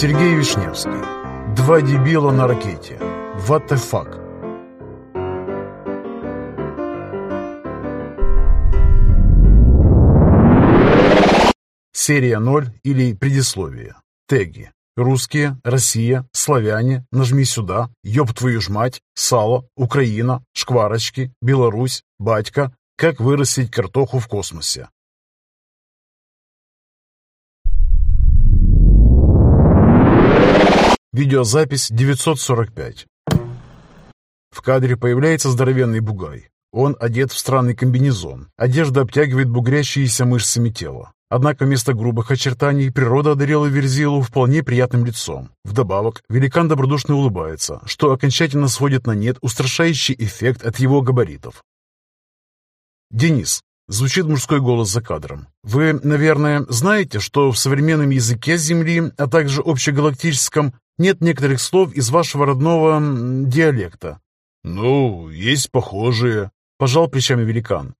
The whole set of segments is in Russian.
Сергей Вишневский. Два дебила на ракете. What the fuck? Серия 0 или предисловие. Теги. Русские, Россия, славяне, нажми сюда, ёб твою ж мать, сало, Украина, шкварочки, Беларусь, батька, как вырастить картоху в космосе. Видеозапись 945. В кадре появляется здоровенный бугай. Он одет в странный комбинезон. Одежда обтягивает бугрящиеся мышцами тела. Однако вместо грубых очертаний природа одарила Верзилу вполне приятным лицом. Вдобавок, великан добродушно улыбается, что окончательно сводит на нет устрашающий эффект от его габаритов. «Денис», — звучит мужской голос за кадром, — «вы, наверное, знаете, что в современном языке Земли, а также общегалактическом, нет некоторых слов из вашего родного диалекта. «Ну, есть похожие», — пожал плечами великан.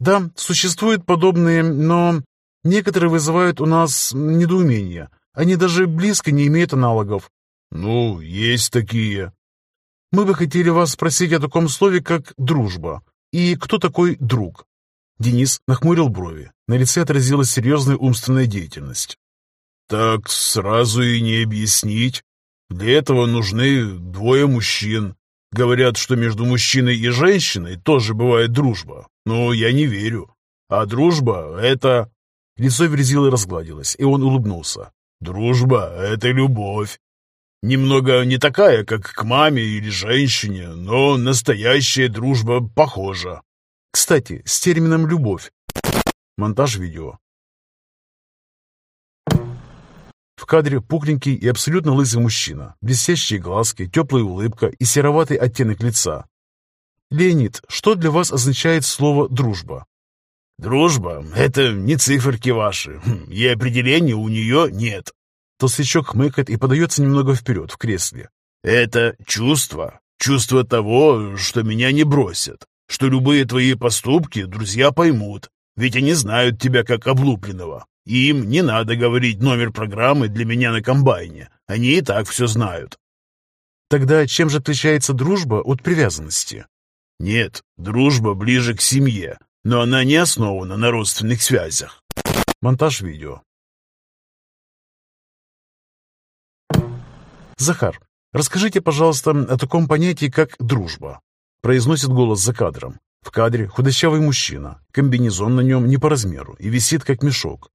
«Да, существуют подобные, но некоторые вызывают у нас недоумение. Они даже близко не имеют аналогов». «Ну, есть такие». «Мы бы хотели вас спросить о таком слове, как «дружба». И кто такой друг?» Денис нахмурил брови. На лице отразилась серьезная умственная деятельность. «Так сразу и не объяснить. Для этого нужны двое мужчин. Говорят, что между мужчиной и женщиной тоже бывает дружба. Но я не верю. А дружба — это...» Лицо Верзилы разгладилось, и он улыбнулся. «Дружба — это любовь. Немного не такая, как к маме или женщине, но настоящая дружба похожа». Кстати, с термином «любовь». Монтаж видео. В кадре пухленький и абсолютно лысый мужчина, блестящие глазки, теплая улыбка и сероватый оттенок лица. «Леонид, что для вас означает слово «дружба»?» «Дружба — это не циферки ваши, хм, и определения у нее нет». Толстячок хмыкает и подается немного вперед в кресле. «Это чувство. Чувство того, что меня не бросят, что любые твои поступки друзья поймут, ведь они знают тебя как облупленного. Им не надо говорить номер программы для меня на комбайне. Они и так все знают. Тогда чем же отличается дружба от привязанности? Нет, дружба ближе к семье, но она не основана на родственных связях. Монтаж видео. Захар, расскажите, пожалуйста, о таком понятии, как дружба. Произносит голос за кадром. В кадре худощавый мужчина, комбинезон на нем не по размеру и висит как мешок.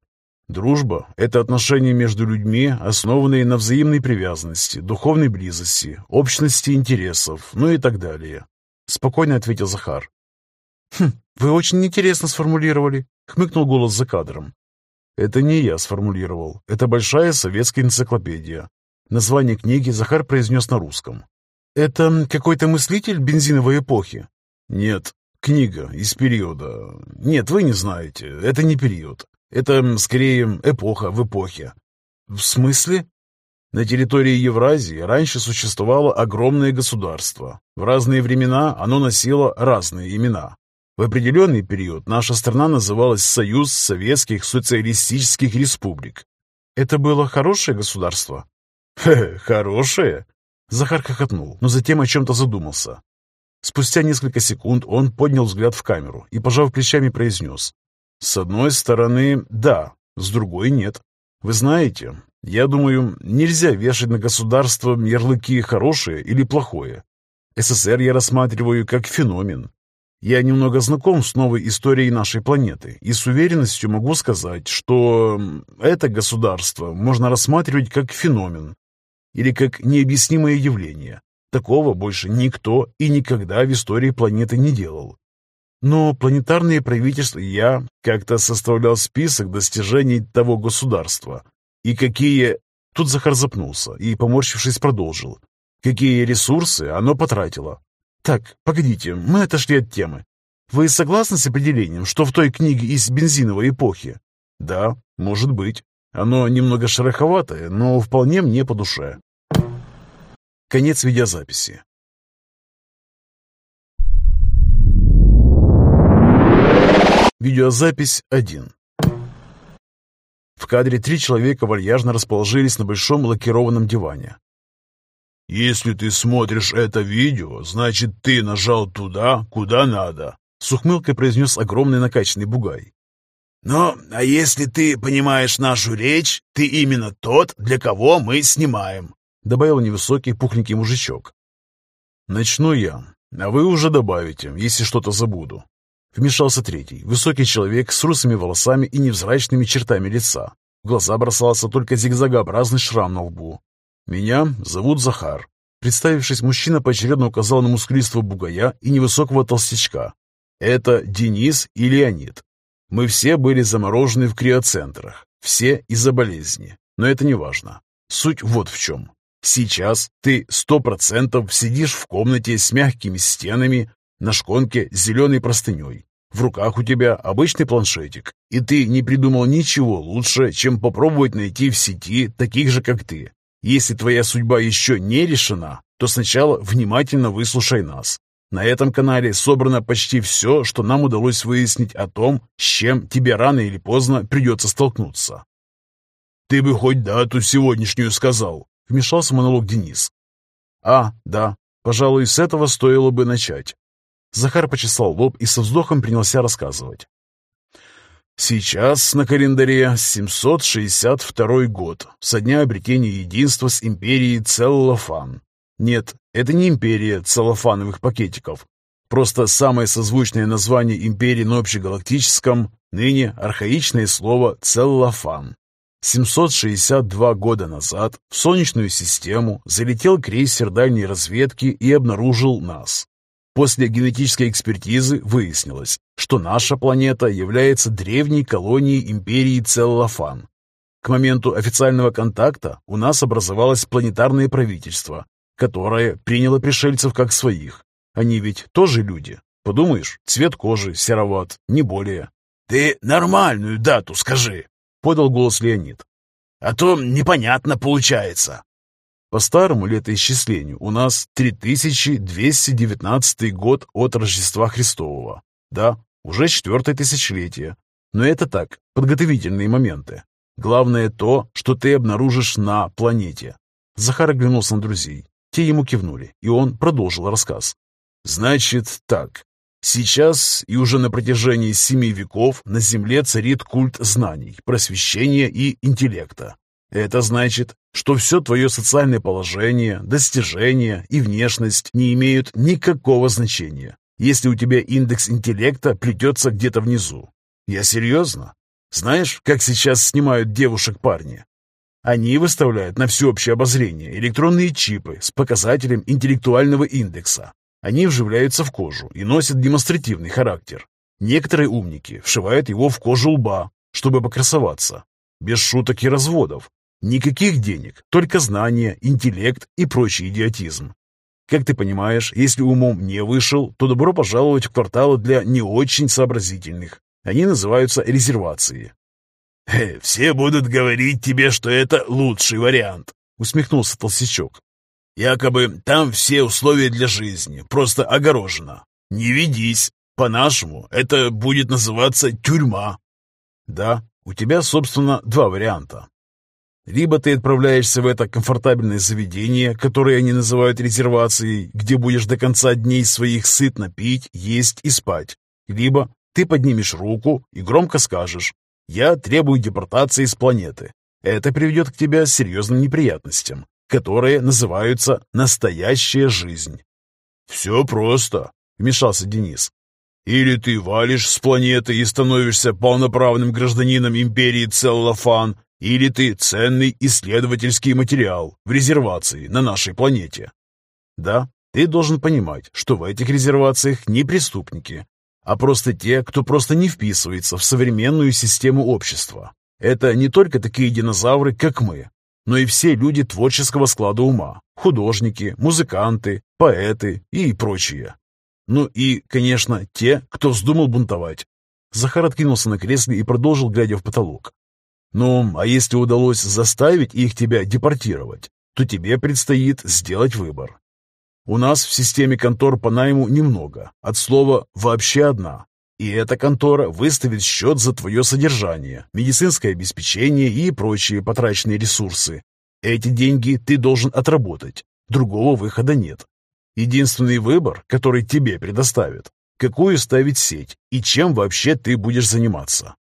Дружба – это отношения между людьми, основанные на взаимной привязанности, духовной близости, общности интересов, ну и так далее. Спокойно ответил Захар. «Хм, вы очень интересно сформулировали», — хмыкнул голос за кадром. «Это не я сформулировал. Это большая советская энциклопедия». Название книги Захар произнес на русском. «Это какой-то мыслитель бензиновой эпохи?» «Нет, книга из периода. Нет, вы не знаете. Это не период. Это, скорее, эпоха в эпохе. В смысле? На территории Евразии раньше существовало огромное государство. В разные времена оно носило разные имена. В определенный период наша страна называлась Союз Советских Социалистических Республик. Это было хорошее государство? Хе, хорошее? Захар хохотнул, но затем о чем-то задумался. Спустя несколько секунд он поднял взгляд в камеру и, пожав плечами, произнес. С одной стороны, да, с другой нет. Вы знаете, я думаю, нельзя вешать на государство ярлыки «хорошее» или «плохое». СССР я рассматриваю как феномен. Я немного знаком с новой историей нашей планеты и с уверенностью могу сказать, что это государство можно рассматривать как феномен или как необъяснимое явление. Такого больше никто и никогда в истории планеты не делал. Но планетарные правительства я как-то составлял список достижений того государства. И какие... Тут Захар запнулся и, поморщившись, продолжил. Какие ресурсы оно потратило. Так, погодите, мы отошли от темы. Вы согласны с определением, что в той книге из бензиновой эпохи? Да, может быть. Оно немного шероховатое, но вполне мне по душе. Конец видеозаписи. Видеозапись 1. В кадре три человека вальяжно расположились на большом лакированном диване. «Если ты смотришь это видео, значит, ты нажал туда, куда надо», — с ухмылкой произнес огромный накачанный бугай. «Ну, а если ты понимаешь нашу речь, ты именно тот, для кого мы снимаем», — добавил невысокий пухленький мужичок. «Начну я, а вы уже добавите, если что-то забуду». Вмешался третий, высокий человек с русыми волосами и невзрачными чертами лица. В глаза бросался только зигзагообразный шрам на лбу. «Меня зовут Захар». Представившись, мужчина поочередно указал на мускулистого бугая и невысокого толстячка. «Это Денис и Леонид. Мы все были заморожены в криоцентрах, все из-за болезни, но это не важно. Суть вот в чем. Сейчас ты сто процентов сидишь в комнате с мягкими стенами, на шконке с зеленой простыней. В руках у тебя обычный планшетик, и ты не придумал ничего лучше, чем попробовать найти в сети таких же, как ты. Если твоя судьба еще не решена, то сначала внимательно выслушай нас. На этом канале собрано почти все, что нам удалось выяснить о том, с чем тебе рано или поздно придется столкнуться. «Ты бы хоть дату сегодняшнюю сказал», — вмешался монолог Денис. «А, да, пожалуй, с этого стоило бы начать». Захар почесал лоб и со вздохом принялся рассказывать. Сейчас на календаре 762 год, со дня обретения единства с империей Целлофан. Нет, это не империя целлофановых пакетиков. Просто самое созвучное название империи на общегалактическом, ныне архаичное слово «целлофан». 762 года назад в Солнечную систему залетел крейсер дальней разведки и обнаружил нас. После генетической экспертизы выяснилось, что наша планета является древней колонией империи Целлофан. К моменту официального контакта у нас образовалось планетарное правительство, которое приняло пришельцев как своих. Они ведь тоже люди. Подумаешь, цвет кожи сероват, не более. «Ты нормальную дату скажи», — подал голос Леонид. «А то непонятно получается». По старому летоисчислению у нас 3219 год от Рождества Христового. Да, уже четвертое тысячелетие. Но это так, подготовительные моменты. Главное то, что ты обнаружишь на планете. Захар оглянулся на друзей. Те ему кивнули, и он продолжил рассказ. «Значит так. Сейчас и уже на протяжении семи веков на Земле царит культ знаний, просвещения и интеллекта. Это значит, что все твое социальное положение, достижения и внешность не имеют никакого значения, если у тебя индекс интеллекта плетется где-то внизу. Я серьезно? Знаешь, как сейчас снимают девушек парни? Они выставляют на всеобщее обозрение электронные чипы с показателем интеллектуального индекса. Они вживляются в кожу и носят демонстративный характер. Некоторые умники вшивают его в кожу лба, чтобы покрасоваться. Без шуток и разводов. Никаких денег, только знания, интеллект и прочий идиотизм. Как ты понимаешь, если умом не вышел, то добро пожаловать в кварталы для не очень сообразительных. Они называются резервации. «Все будут говорить тебе, что это лучший вариант», — усмехнулся толстячок. «Якобы там все условия для жизни, просто огорожено. Не ведись. По-нашему, это будет называться тюрьма». «Да, у тебя, собственно, два варианта. Либо ты отправляешься в это комфортабельное заведение, которое они называют резервацией, где будешь до конца дней своих сытно пить, есть и спать. Либо ты поднимешь руку и громко скажешь «Я требую депортации с планеты». Это приведет к тебе серьезным неприятностям, которые называются «настоящая жизнь». «Все просто», — вмешался Денис. «Или ты валишь с планеты и становишься полноправным гражданином империи Целлофан, или ты ценный исследовательский материал в резервации на нашей планете. Да, ты должен понимать, что в этих резервациях не преступники, а просто те, кто просто не вписывается в современную систему общества. Это не только такие динозавры, как мы, но и все люди творческого склада ума, художники, музыканты, поэты и прочие. Ну и, конечно, те, кто вздумал бунтовать. Захар откинулся на кресле и продолжил, глядя в потолок. Ну, а если удалось заставить их тебя депортировать, то тебе предстоит сделать выбор. У нас в системе контор по найму немного, от слова «вообще одна». И эта контора выставит счет за твое содержание, медицинское обеспечение и прочие потраченные ресурсы. Эти деньги ты должен отработать. Другого выхода нет. Единственный выбор, который тебе предоставят, какую ставить сеть и чем вообще ты будешь заниматься.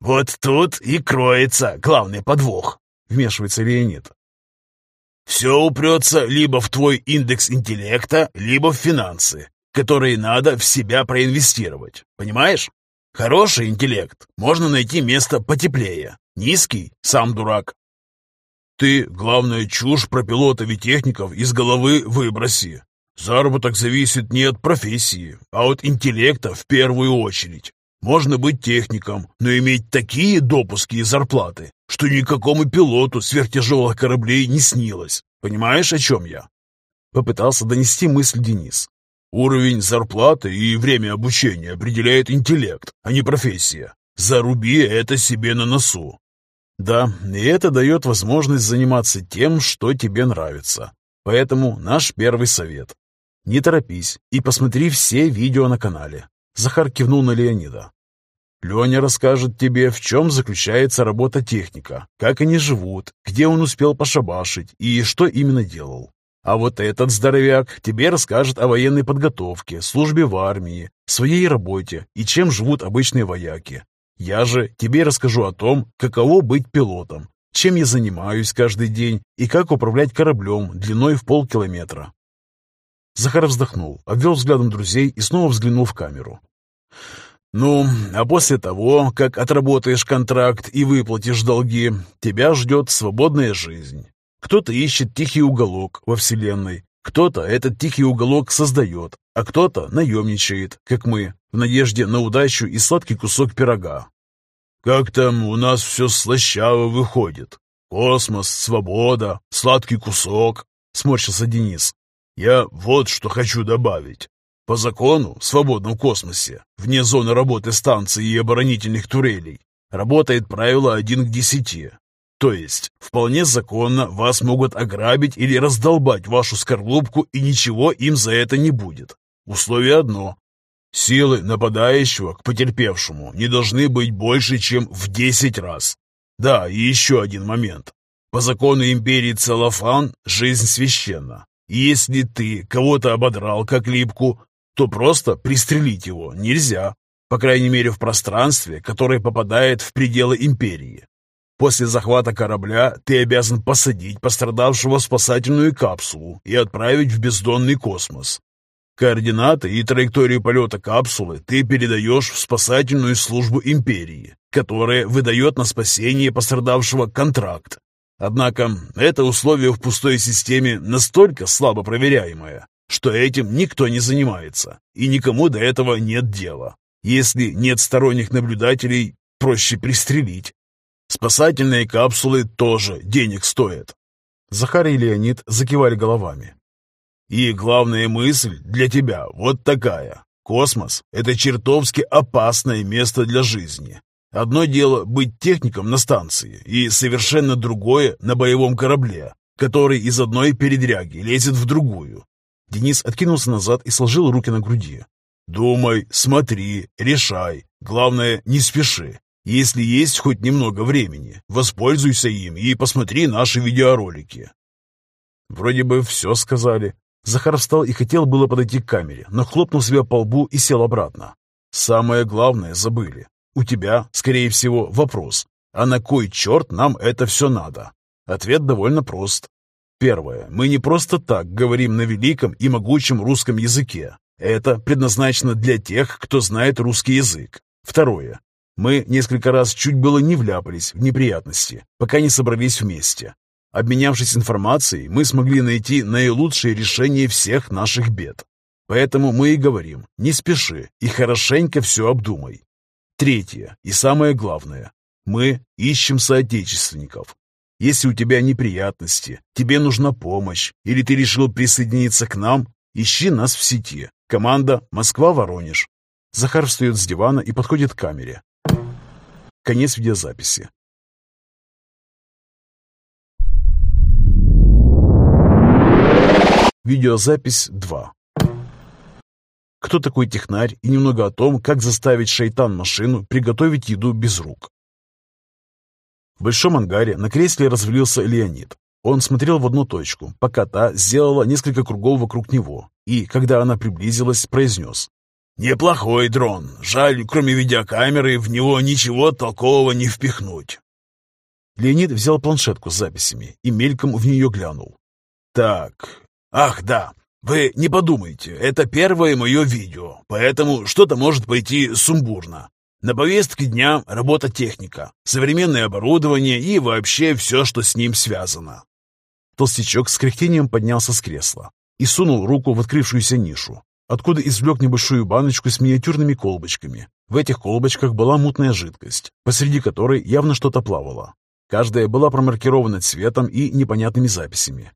«Вот тут и кроется главный подвох», — вмешивается Леонид. «Все упрется либо в твой индекс интеллекта, либо в финансы, которые надо в себя проинвестировать. Понимаешь? Хороший интеллект, можно найти место потеплее. Низкий — сам дурак. Ты, главное, чушь про пилотов и техников из головы выброси. Заработок зависит не от профессии, а от интеллекта в первую очередь. Можно быть техником, но иметь такие допуски и зарплаты, что никакому пилоту сверхтяжелых кораблей не снилось. Понимаешь, о чем я?» Попытался донести мысль Денис. «Уровень зарплаты и время обучения определяет интеллект, а не профессия. Заруби это себе на носу». «Да, и это дает возможность заниматься тем, что тебе нравится. Поэтому наш первый совет не торопись и посмотри все видео на канале. Захар кивнул на Леонида. Леня расскажет тебе, в чем заключается работа техника, как они живут, где он успел пошабашить и что именно делал. А вот этот здоровяк тебе расскажет о военной подготовке, службе в армии, своей работе и чем живут обычные вояки. Я же тебе расскажу о том, каково быть пилотом, чем я занимаюсь каждый день и как управлять кораблем длиной в полкилометра. Захар вздохнул, обвел взглядом друзей и снова взглянул в камеру. «Ну, а после того, как отработаешь контракт и выплатишь долги, тебя ждет свободная жизнь. Кто-то ищет тихий уголок во Вселенной, кто-то этот тихий уголок создает, а кто-то наемничает, как мы, в надежде на удачу и сладкий кусок пирога. Как там у нас все слащаво выходит? Космос, свобода, сладкий кусок, сморщился Денис. Я вот что хочу добавить. По закону, в свободном космосе, вне зоны работы станций и оборонительных турелей, работает правило 1 к 10. То есть, вполне законно вас могут ограбить или раздолбать вашу скорлупку, и ничего им за это не будет. Условие одно. Силы нападающего к потерпевшему не должны быть больше, чем в 10 раз. Да, и еще один момент. По закону империи Целлофан жизнь священна. Если ты кого-то ободрал как липку, то просто пристрелить его нельзя, по крайней мере в пространстве, которое попадает в пределы империи. После захвата корабля ты обязан посадить пострадавшего в спасательную капсулу и отправить в бездонный космос. Координаты и траекторию полета капсулы ты передаешь в спасательную службу империи, которая выдает на спасение пострадавшего контракт. Однако это условие в пустой системе настолько слабо проверяемое, что этим никто не занимается, и никому до этого нет дела. Если нет сторонних наблюдателей, проще пристрелить. Спасательные капсулы тоже денег стоят. Захар и Леонид закивали головами. И главная мысль для тебя вот такая. Космос – это чертовски опасное место для жизни. Одно дело быть техником на станции, и совершенно другое на боевом корабле, который из одной передряги лезет в другую. Денис откинулся назад и сложил руки на груди. «Думай, смотри, решай. Главное, не спеши. Если есть хоть немного времени, воспользуйся им и посмотри наши видеоролики». Вроде бы все сказали. Захар встал и хотел было подойти к камере, но хлопнул себя по лбу и сел обратно. Самое главное забыли. У тебя, скорее всего, вопрос, а на кой черт нам это все надо? Ответ довольно прост. Первое. Мы не просто так говорим на великом и могучем русском языке. Это предназначено для тех, кто знает русский язык. Второе. Мы несколько раз чуть было не вляпались в неприятности, пока не собрались вместе. Обменявшись информацией, мы смогли найти наилучшее решение всех наших бед. Поэтому мы и говорим, не спеши и хорошенько все обдумай. Третье и самое главное. Мы ищем соотечественников. Если у тебя неприятности, тебе нужна помощь, или ты решил присоединиться к нам, ищи нас в сети. Команда «Москва-Воронеж». Захар встает с дивана и подходит к камере. Конец видеозаписи. Видеозапись 2. кто такой технарь и немного о том, как заставить шайтан-машину приготовить еду без рук. В большом ангаре на кресле развалился Леонид. Он смотрел в одну точку, пока та сделала несколько кругов вокруг него, и, когда она приблизилась, произнес. «Неплохой дрон. Жаль, кроме видеокамеры, в него ничего толкового не впихнуть». Леонид взял планшетку с записями и мельком в нее глянул. «Так, ах да, вы не подумайте, это первое мое видео, поэтому что-то может пойти сумбурно. На повестке дня работа техника, современное оборудование и вообще все, что с ним связано. Толстячок с кряхтением поднялся с кресла и сунул руку в открывшуюся нишу, откуда извлек небольшую баночку с миниатюрными колбочками. В этих колбочках была мутная жидкость, посреди которой явно что-то плавало. Каждая была промаркирована цветом и непонятными записями.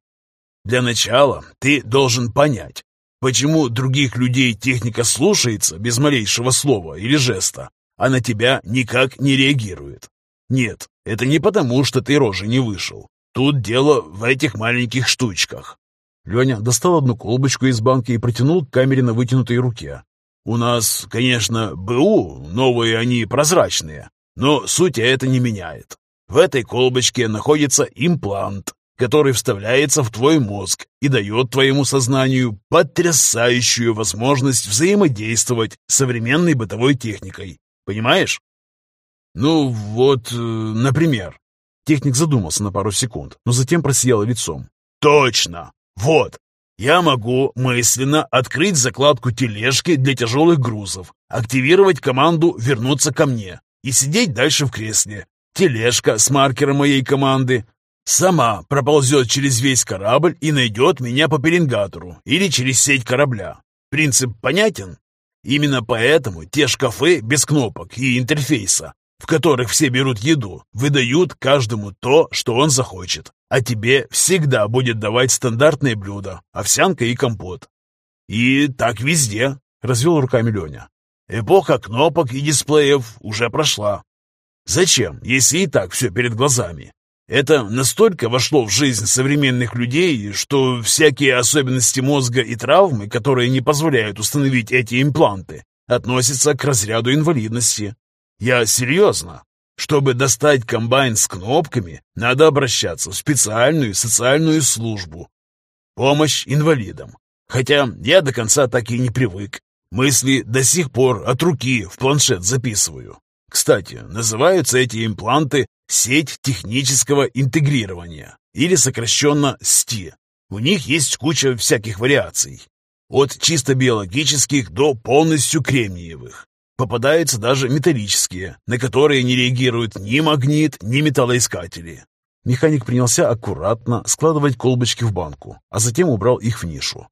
«Для начала ты должен понять, почему других людей техника слушается без малейшего слова или жеста, а на тебя никак не реагирует. Нет, это не потому, что ты рожи не вышел. Тут дело в этих маленьких штучках. Леня достал одну колбочку из банки и протянул к камере на вытянутой руке. У нас, конечно, БУ, новые они прозрачные, но суть это не меняет. В этой колбочке находится имплант, который вставляется в твой мозг и дает твоему сознанию потрясающую возможность взаимодействовать с современной бытовой техникой. Понимаешь? Ну вот, э, например. Техник задумался на пару секунд, но затем просиял лицом. Точно! Вот! Я могу мысленно открыть закладку тележки для тяжелых грузов, активировать команду «Вернуться ко мне» и сидеть дальше в кресле. Тележка с маркером моей команды сама проползет через весь корабль и найдет меня по пеленгатору или через сеть корабля. Принцип понятен? Именно поэтому те шкафы без кнопок и интерфейса, в которых все берут еду, выдают каждому то, что он захочет. А тебе всегда будет давать стандартные блюда, овсянка и компот. И так везде, развел руками Леня. Эпоха кнопок и дисплеев уже прошла. Зачем, если и так все перед глазами? Это настолько вошло в жизнь современных людей, что всякие особенности мозга и травмы, которые не позволяют установить эти импланты, относятся к разряду инвалидности. Я серьезно. Чтобы достать комбайн с кнопками, надо обращаться в специальную социальную службу. Помощь инвалидам. Хотя я до конца так и не привык. Мысли до сих пор от руки в планшет записываю. Кстати, называются эти импланты «Сеть технического интегрирования» или сокращенно СТИ. У них есть куча всяких вариаций. От чисто биологических до полностью кремниевых. Попадаются даже металлические, на которые не реагируют ни магнит, ни металлоискатели. Механик принялся аккуратно складывать колбочки в банку, а затем убрал их в нишу.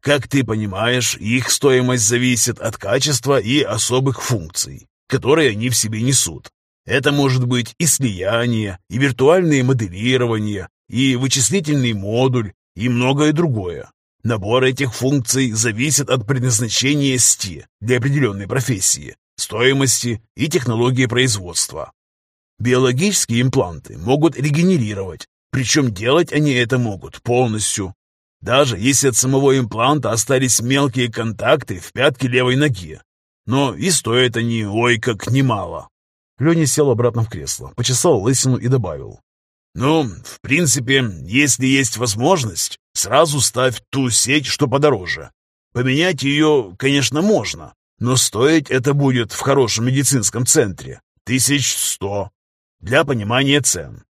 Как ты понимаешь, их стоимость зависит от качества и особых функций которые они в себе несут. Это может быть и слияние, и виртуальное моделирование, и вычислительный модуль, и многое другое. Набор этих функций зависит от предназначения СТИ для определенной профессии, стоимости и технологии производства. Биологические импланты могут регенерировать, причем делать они это могут полностью. Даже если от самого импланта остались мелкие контакты в пятке левой ноги, но и стоят они, ой, как немало. Леня сел обратно в кресло, почесал лысину и добавил. «Ну, в принципе, если есть возможность, сразу ставь ту сеть, что подороже. Поменять ее, конечно, можно, но стоить это будет в хорошем медицинском центре тысяч сто. Для понимания цен.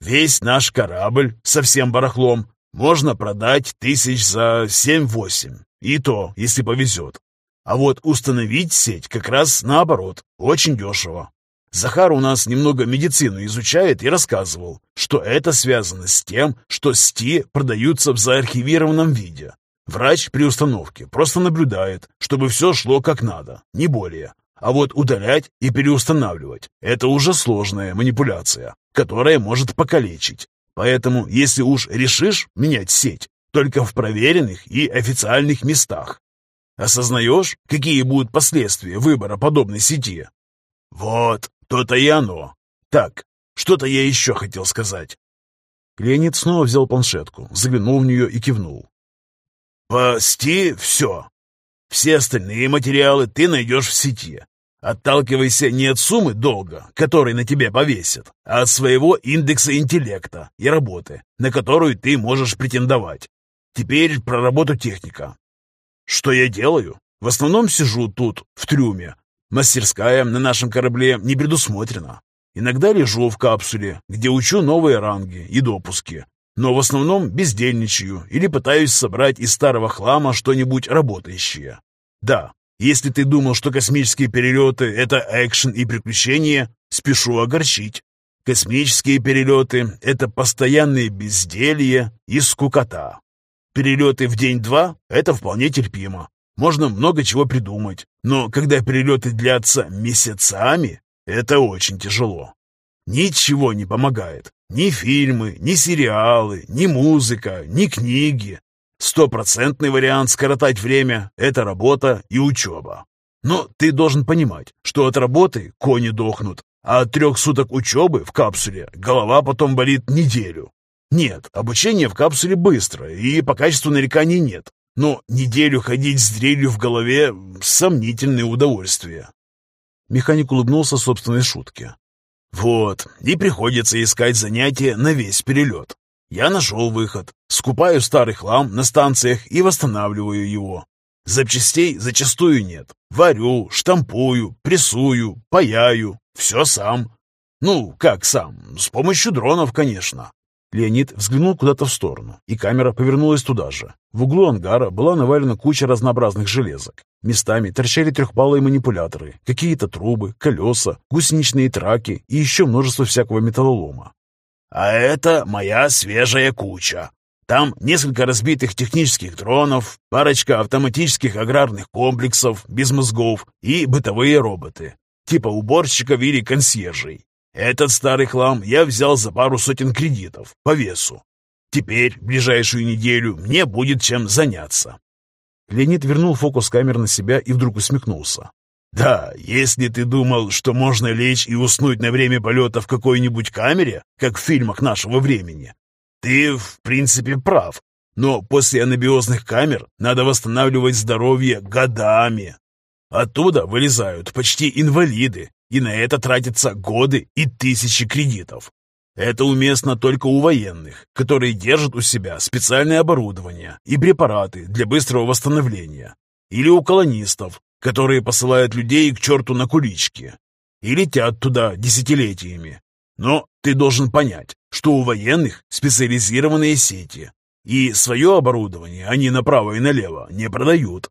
Весь наш корабль со всем барахлом можно продать тысяч за семь-восемь. И то, если повезет. А вот установить сеть как раз наоборот, очень дешево. Захар у нас немного медицину изучает и рассказывал, что это связано с тем, что СТИ продаются в заархивированном виде. Врач при установке просто наблюдает, чтобы все шло как надо, не более. А вот удалять и переустанавливать – это уже сложная манипуляция, которая может покалечить. Поэтому, если уж решишь менять сеть, только в проверенных и официальных местах, Осознаешь, какие будут последствия выбора подобной сети? Вот, то-то и оно. Так, что-то я еще хотел сказать. Леонид снова взял планшетку, заглянул в нее и кивнул. Пости все. Все остальные материалы ты найдешь в сети. Отталкивайся не от суммы долга, который на тебе повесят, а от своего индекса интеллекта и работы, на которую ты можешь претендовать. Теперь про работу техника. Что я делаю? В основном сижу тут, в трюме. Мастерская на нашем корабле не предусмотрена. Иногда лежу в капсуле, где учу новые ранги и допуски. Но в основном бездельничаю или пытаюсь собрать из старого хлама что-нибудь работающее. Да, если ты думал, что космические перелеты — это экшен и приключения, спешу огорчить. Космические перелеты — это постоянные безделье и скукота. Перелеты в день-два — это вполне терпимо. Можно много чего придумать, но когда перелеты длятся месяцами, это очень тяжело. Ничего не помогает. Ни фильмы, ни сериалы, ни музыка, ни книги. Стопроцентный вариант скоротать время – это работа и учеба. Но ты должен понимать, что от работы кони дохнут, а от трех суток учебы в капсуле голова потом болит неделю. Нет, обучение в капсуле быстро, и по качеству нареканий нет. Но неделю ходить с дрелью в голове – сомнительное удовольствие. Механик улыбнулся собственной шутке. Вот, и приходится искать занятия на весь перелет. Я нашел выход. Скупаю старый хлам на станциях и восстанавливаю его. Запчастей зачастую нет. Варю, штампую, прессую, паяю. Все сам. Ну, как сам? С помощью дронов, конечно. Леонид взглянул куда-то в сторону, и камера повернулась туда же. В углу ангара была навалена куча разнообразных железок. Местами торчали трехпалые манипуляторы, какие-то трубы, колеса, гусеничные траки и еще множество всякого металлолома. А это моя свежая куча. Там несколько разбитых технических дронов, парочка автоматических аграрных комплексов без мозгов и бытовые роботы, типа уборщиков или консьержей. Этот старый хлам я взял за пару сотен кредитов по весу. Теперь, ближайшую неделю, мне будет чем заняться. Леонид вернул фокус камер на себя и вдруг усмехнулся. Да, если ты думал, что можно лечь и уснуть на время полета в какой-нибудь камере, как в фильмах нашего времени, ты, в принципе, прав. Но после анабиозных камер надо восстанавливать здоровье годами. Оттуда вылезают почти инвалиды, и на это тратятся годы и тысячи кредитов. Это уместно только у военных, которые держат у себя специальное оборудование и препараты для быстрого восстановления. Или у колонистов, которые посылают людей к черту на кулички и летят туда десятилетиями. Но ты должен понять, что у военных специализированные сети, и свое оборудование они направо и налево не продают.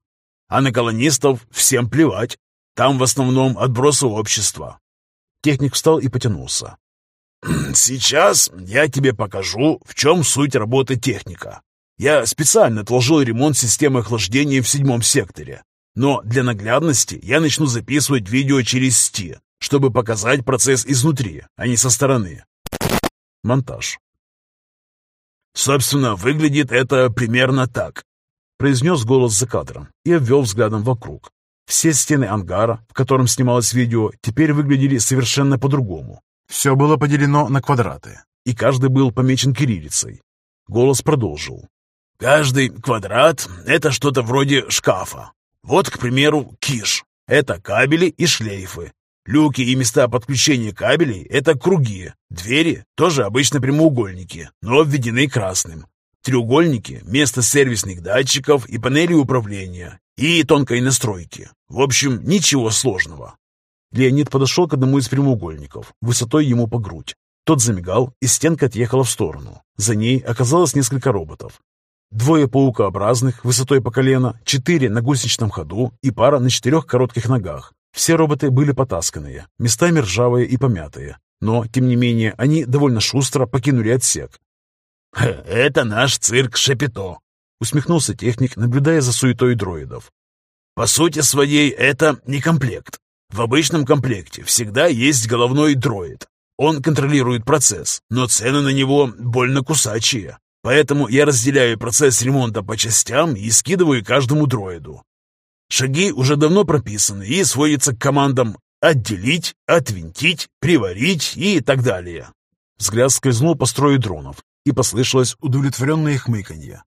А на колонистов всем плевать. Там в основном отбросы общества. Техник встал и потянулся. «Сейчас я тебе покажу, в чем суть работы техника. Я специально отложил ремонт системы охлаждения в седьмом секторе. Но для наглядности я начну записывать видео через STI, чтобы показать процесс изнутри, а не со стороны. Монтаж. Собственно, выглядит это примерно так. Произнес голос за кадром и обвел взглядом вокруг. Все стены ангара, в котором снималось видео, теперь выглядели совершенно по-другому. Все было поделено на квадраты, и каждый был помечен кириллицей. Голос продолжил. Каждый квадрат — это что-то вроде шкафа, вот, к примеру, киш. Это кабели и шлейфы. Люки и места подключения кабелей – это круги. Двери – тоже обычно прямоугольники, но обведены красным. Треугольники – место сервисных датчиков и панели управления, и тонкой настройки. В общем, ничего сложного. Леонид подошел к одному из прямоугольников, высотой ему по грудь. Тот замигал, и стенка отъехала в сторону. За ней оказалось несколько роботов. Двое паукообразных, высотой по колено, четыре на гусеничном ходу и пара на четырех коротких ногах. Все роботы были потасканные, местами ржавые и помятые. Но, тем не менее, они довольно шустро покинули отсек. «Это наш цирк Шапито», — усмехнулся техник, наблюдая за суетой дроидов. «По сути своей, это не комплект. В обычном комплекте всегда есть головной дроид. Он контролирует процесс, но цены на него больно кусачие. Поэтому я разделяю процесс ремонта по частям и скидываю каждому дроиду. Шаги уже давно прописаны и сводятся к командам «отделить», «отвинтить», «приварить» и так далее. Взгляд скользнул по строю дронов, и послышалось удовлетворенное хмыканье.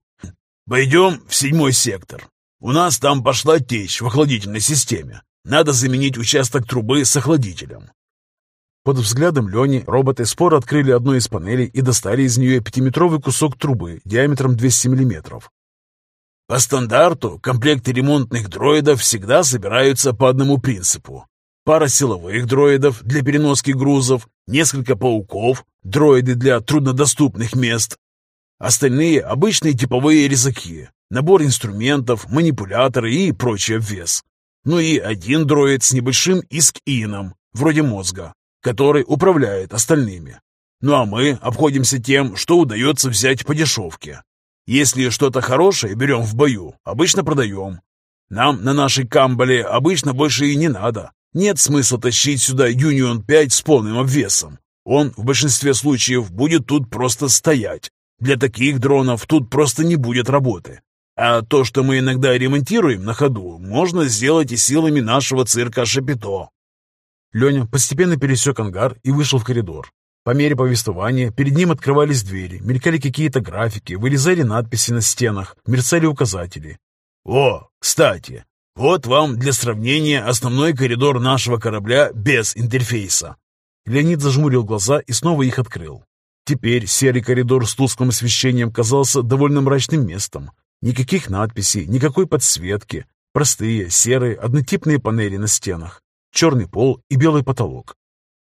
«Пойдем в седьмой сектор. У нас там пошла течь в охладительной системе. Надо заменить участок трубы с охладителем. Под взглядом Лени роботы споро открыли одну из панелей и достали из нее пятиметровый кусок трубы диаметром 200 миллиметров. По стандарту комплекты ремонтных дроидов всегда собираются по одному принципу. Пара силовых дроидов для переноски грузов, несколько пауков, дроиды для труднодоступных мест. Остальные – обычные типовые резаки, набор инструментов, манипуляторы и прочий обвес. Ну и один дроид с небольшим иск-ином, вроде мозга, который управляет остальными. Ну а мы обходимся тем, что удается взять по дешевке. Если что-то хорошее берем в бою, обычно продаем. Нам на нашей камбале обычно больше и не надо. Нет смысла тащить сюда Union 5 с полным обвесом. Он в большинстве случаев будет тут просто стоять. Для таких дронов тут просто не будет работы. А то, что мы иногда ремонтируем на ходу, можно сделать и силами нашего цирка Шапито. Леня постепенно пересек ангар и вышел в коридор. По мере повествования перед ним открывались двери, мелькали какие-то графики, вылезали надписи на стенах, мерцали указатели. «О, кстати, вот вам для сравнения основной коридор нашего корабля без интерфейса». Леонид зажмурил глаза и снова их открыл. Теперь серый коридор с тусклым освещением казался довольно мрачным местом. Никаких надписей, никакой подсветки. Простые, серые, однотипные панели на стенах, черный пол и белый потолок.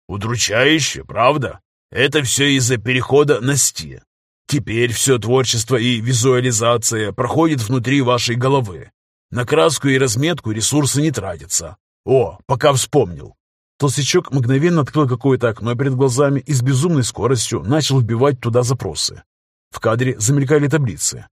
Удручающе, правда? Это все из-за перехода на СТИ. Теперь все творчество и визуализация проходит внутри вашей головы. На краску и разметку ресурсы не тратятся. О, пока вспомнил. Толстячок мгновенно открыл какое-то окно перед глазами и с безумной скоростью начал вбивать туда запросы. В кадре замелькали таблицы.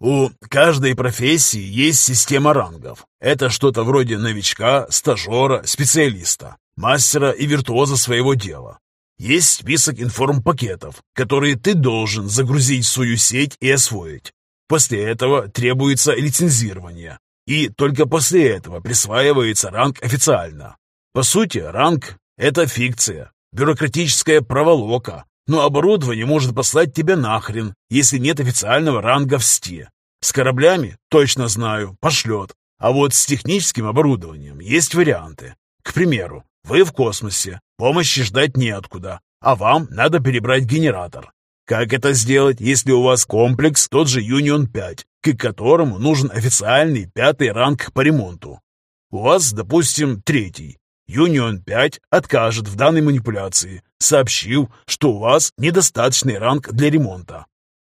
У каждой профессии есть система рангов. Это что-то вроде новичка, стажера, специалиста мастера и виртуоза своего дела. Есть список информпакетов, которые ты должен загрузить в свою сеть и освоить. После этого требуется лицензирование, и только после этого присваивается ранг официально. По сути, ранг – это фикция, бюрократическая проволока, но оборудование может послать тебя нахрен, если нет официального ранга в СТИ. С кораблями, точно знаю, пошлет, а вот с техническим оборудованием есть варианты. К примеру, вы в космосе, помощи ждать неоткуда, а вам надо перебрать генератор. Как это сделать, если у вас комплекс тот же Union 5, к которому нужен официальный пятый ранг по ремонту? У вас, допустим, третий. Union 5 откажет в данной манипуляции, сообщив, что у вас недостаточный ранг для ремонта.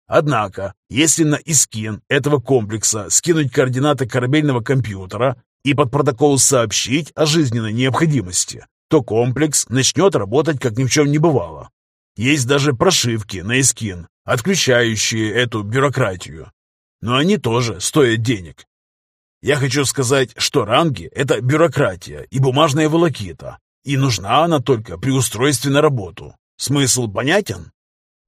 Однако, если на искин этого комплекса скинуть координаты корабельного компьютера и под протокол сообщить о жизненной необходимости, то комплекс начнет работать как ни в чем не бывало. Есть даже прошивки на эскин, отключающие эту бюрократию. Но они тоже стоят денег. Я хочу сказать, что ранги – это бюрократия и бумажная волокита, и нужна она только при устройстве на работу. Смысл понятен?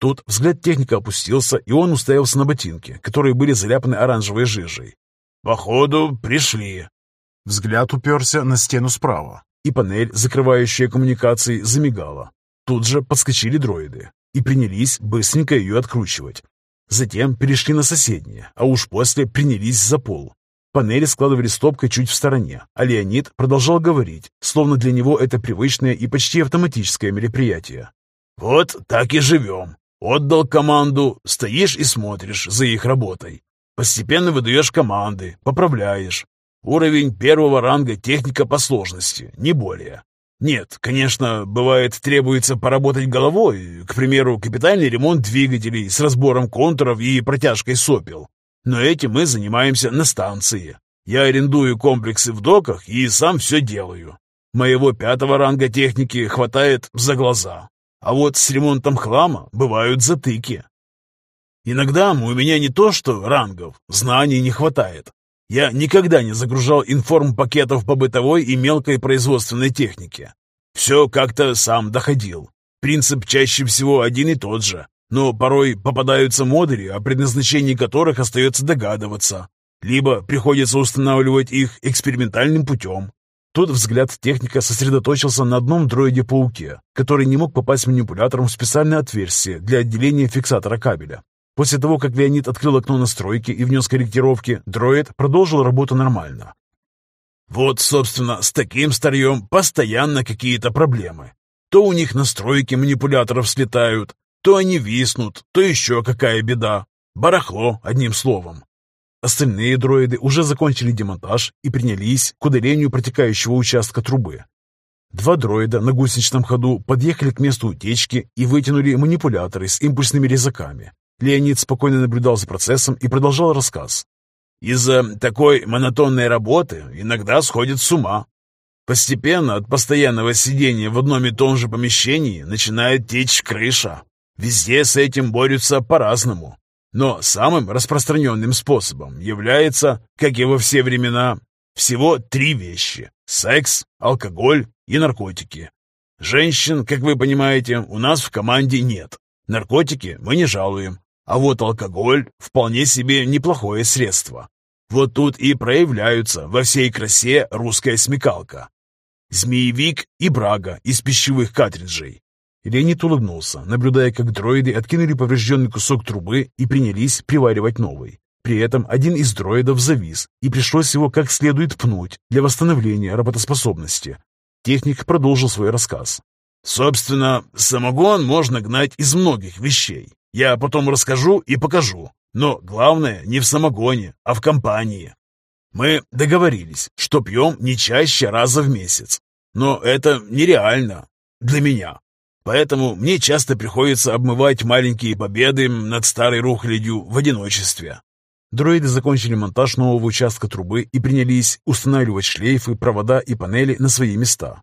Тут взгляд техника опустился, и он уставился на ботинки, которые были заляпаны оранжевой жижей. «Походу, пришли». Взгляд уперся на стену справа и панель, закрывающая коммуникации, замигала. Тут же подскочили дроиды и принялись быстренько ее откручивать. Затем перешли на соседние, а уж после принялись за пол. Панели складывали стопкой чуть в стороне, а Леонид продолжал говорить, словно для него это привычное и почти автоматическое мероприятие. «Вот так и живем. Отдал команду, стоишь и смотришь за их работой. Постепенно выдаешь команды, поправляешь, Уровень первого ранга техника по сложности, не более. Нет, конечно, бывает требуется поработать головой, к примеру, капитальный ремонт двигателей с разбором контуров и протяжкой сопел. Но этим мы занимаемся на станции. Я арендую комплексы в доках и сам все делаю. Моего пятого ранга техники хватает за глаза. А вот с ремонтом хлама бывают затыки. Иногда у меня не то что рангов, знаний не хватает, я никогда не загружал информпакетов по бытовой и мелкой производственной технике. Все как-то сам доходил. Принцип чаще всего один и тот же, но порой попадаются модули, о предназначении которых остается догадываться. Либо приходится устанавливать их экспериментальным путем. Тут взгляд техника сосредоточился на одном дроиде-пауке, который не мог попасть манипулятором в специальное отверстие для отделения фиксатора кабеля. После того, как Леонид открыл окно настройки и внес корректировки, дроид продолжил работу нормально. Вот, собственно, с таким старьем постоянно какие-то проблемы. То у них настройки манипуляторов слетают, то они виснут, то еще какая беда. Барахло, одним словом. Остальные дроиды уже закончили демонтаж и принялись к удалению протекающего участка трубы. Два дроида на гусеничном ходу подъехали к месту утечки и вытянули манипуляторы с импульсными резаками. Леонид спокойно наблюдал за процессом и продолжал рассказ. Из-за такой монотонной работы иногда сходит с ума. Постепенно от постоянного сидения в одном и том же помещении начинает течь крыша. Везде с этим борются по-разному. Но самым распространенным способом является, как и во все времена, всего три вещи – секс, алкоголь и наркотики. Женщин, как вы понимаете, у нас в команде нет. Наркотики мы не жалуем, а вот алкоголь – вполне себе неплохое средство. Вот тут и проявляются во всей красе русская смекалка. Змеевик и брага из пищевых картриджей. Леонид улыбнулся, наблюдая, как дроиды откинули поврежденный кусок трубы и принялись приваривать новый. При этом один из дроидов завис, и пришлось его как следует пнуть для восстановления работоспособности. Техник продолжил свой рассказ. «Собственно, самогон можно гнать из многих вещей. Я потом расскажу и покажу. Но главное не в самогоне, а в компании. Мы договорились, что пьем не чаще раза в месяц. Но это нереально для меня. Поэтому мне часто приходится обмывать маленькие победы над старой рухлядью в одиночестве. Дроиды закончили монтаж нового участка трубы и принялись устанавливать шлейфы, провода и панели на свои места.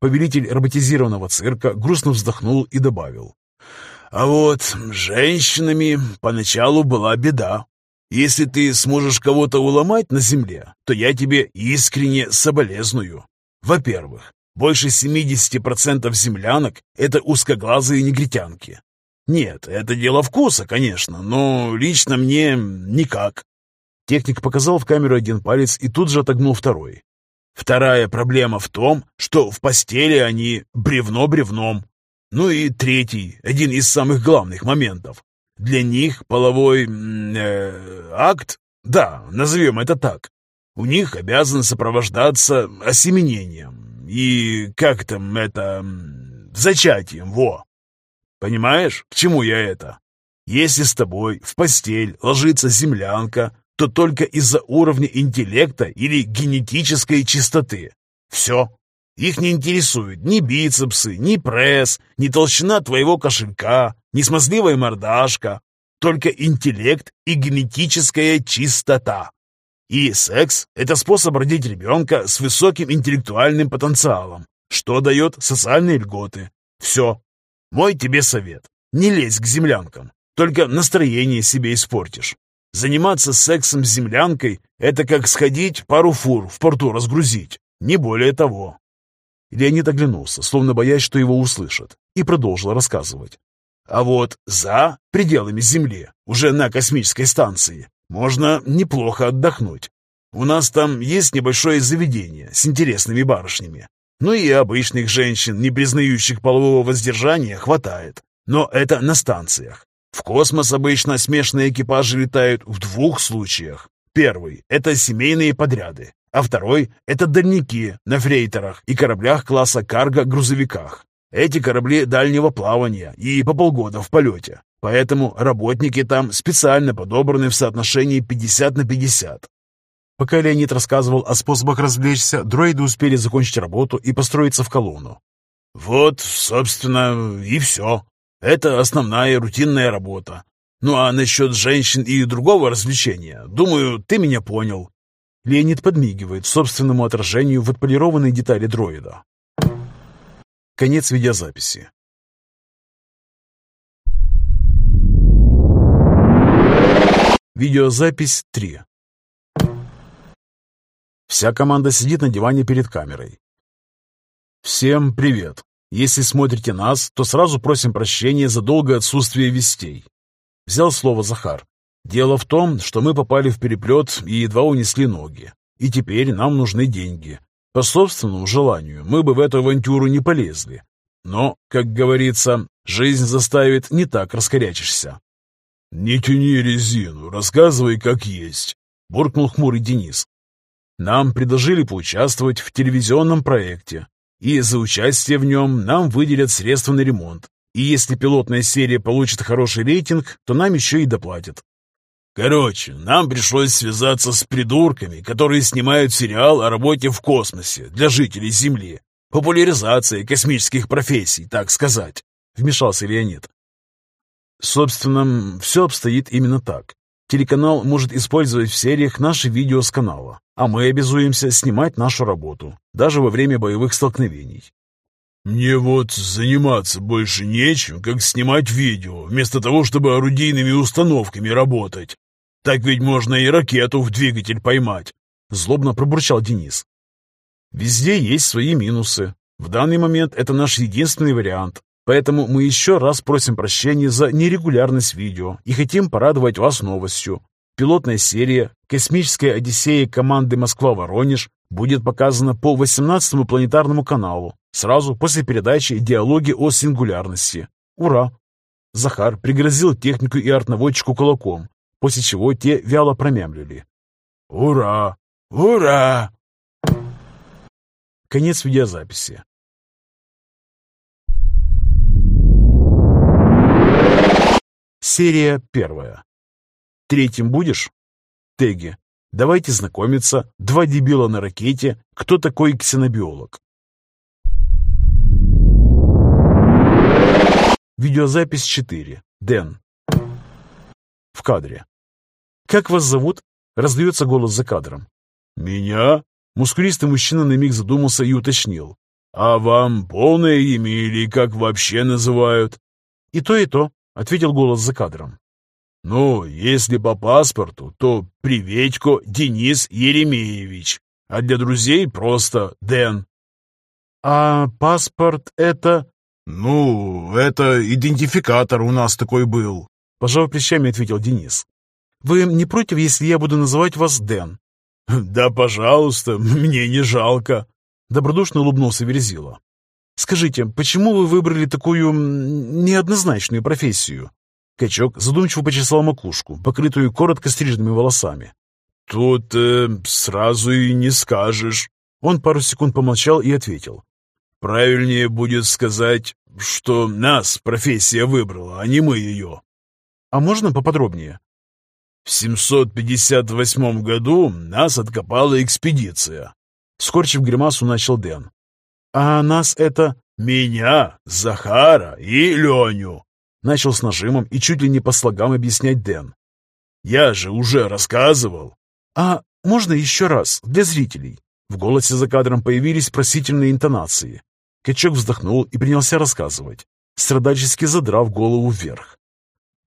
Повелитель роботизированного цирка грустно вздохнул и добавил. А вот с женщинами поначалу была беда. Если ты сможешь кого-то уломать на земле, то я тебе искренне соболезную. Во-первых, больше 70% землянок – это узкоглазые негритянки. Нет, это дело вкуса, конечно, но лично мне никак. Техник показал в камеру один палец и тут же отогнул второй. Вторая проблема в том, что в постели они бревно бревном, ну и третий, один из самых главных моментов. Для них половой э, акт, да, назовем это так, у них обязан сопровождаться осеменением и, как там это, зачатием, во. Понимаешь, к чему я это? Если с тобой в постель ложится землянка, то только из-за уровня интеллекта или генетической чистоты. Все, их не интересуют ни бицепсы, ни пресс, ни толщина твоего кошелька, ни смазливая мордашка. Только интеллект и генетическая чистота. И секс – это способ родить ребенка с высоким интеллектуальным потенциалом, что дает социальные льготы. Все. Мой тебе совет. Не лезь к землянкам, только настроение себе испортишь. Заниматься сексом с землянкой – это как сходить пару фур в порту разгрузить, не более того. Леонид оглянулся, словно боясь, что его услышат, и продолжил рассказывать. А вот за пределами Земли, уже на космической станции, можно неплохо отдохнуть. У нас там есть небольшое заведение с интересными барышнями. Ну и обычных женщин, не признающих полового воздержания, хватает. Но это на станциях. В космос обычно смешанные экипажи летают в двух случаях. Первый – это семейные подряды а второй — это дальники на фрейтерах и кораблях класса карго-грузовиках. Эти корабли дальнего плавания и по полгода в полете, поэтому работники там специально подобраны в соотношении 50 на 50. Пока Леонид рассказывал о способах развлечься, дроиды успели закончить работу и построиться в колонну. «Вот, собственно, и все. Это основная рутинная работа. Ну а насчет женщин и другого развлечения, думаю, ты меня понял. Леонид подмигивает собственному отражению в отполированной детали дроида. Конец видеозаписи. Видеозапись 3. Вся команда сидит на диване перед камерой. Всем привет. Если смотрите нас, то сразу просим прощения за долгое отсутствие вестей. Взял слово Захар. Дело в том, что мы попали в переплет и едва унесли ноги. И теперь нам нужны деньги. По собственному желанию мы бы в эту авантюру не полезли. Но, как говорится, жизнь заставит не так раскорячишься. «Не тяни резину, рассказывай как есть», — буркнул хмурый Денис. «Нам предложили поучаствовать в телевизионном проекте, и за участие в нем нам выделят средства на ремонт. И если пилотная серия получит хороший рейтинг, то нам еще и доплатят. Короче, нам пришлось связаться с придурками, которые снимают сериал о работе в космосе для жителей Земли. Популяризация космических профессий, так сказать, вмешался Леонид. Собственно, все обстоит именно так. Телеканал может использовать в сериях наши видео с канала, а мы обязуемся снимать нашу работу, даже во время боевых столкновений. «Мне вот заниматься больше нечем, как снимать видео, вместо того, чтобы орудийными установками работать. Так ведь можно и ракету в двигатель поймать», — злобно пробурчал Денис. «Везде есть свои минусы. В данный момент это наш единственный вариант, поэтому мы еще раз просим прощения за нерегулярность видео и хотим порадовать вас новостью. Пилотная серия «Космическая Одиссея» команды «Москва-Воронеж» будет показана по 18-му планетарному каналу сразу после передачи «Диалоги о сингулярности». Ура! Захар пригрозил технику и артнаводчику кулаком, после чего те вяло промямлили. «Ура! Ура!» Конец видеозаписи. Серия первая. Третьим будешь? Теги. Давайте знакомиться. Два дебила на ракете. Кто такой ксенобиолог? Видеозапись 4. Дэн. В кадре. «Как вас зовут?» — раздается голос за кадром. «Меня?» — мускулистый мужчина на миг задумался и уточнил. «А вам полное имя или как вообще называют?» «И то, и то», — ответил голос за кадром. «Ну, если по паспорту, то Приветько Денис Еремеевич, а для друзей просто Дэн». «А паспорт — это...» «Ну, это идентификатор у нас такой был», — пожав плечами, ответил Денис. «Вы не против, если я буду называть вас Дэн?» «Да, пожалуйста, мне не жалко», — добродушно улыбнулся Верзила. «Скажите, почему вы выбрали такую неоднозначную профессию?» Качок задумчиво почесал макушку, покрытую коротко стриженными волосами. «Тут э, сразу и не скажешь». Он пару секунд помолчал и ответил. Правильнее будет сказать, что нас профессия выбрала, а не мы ее. А можно поподробнее? В 758 году нас откопала экспедиция. Скорчив гримасу, начал Дэн. А нас это... Меня, Захара и Леню. Начал с нажимом и чуть ли не по слогам объяснять Дэн. Я же уже рассказывал. А можно еще раз, для зрителей? В голосе за кадром появились просительные интонации. Качок вздохнул и принялся рассказывать, страдальчески задрав голову вверх.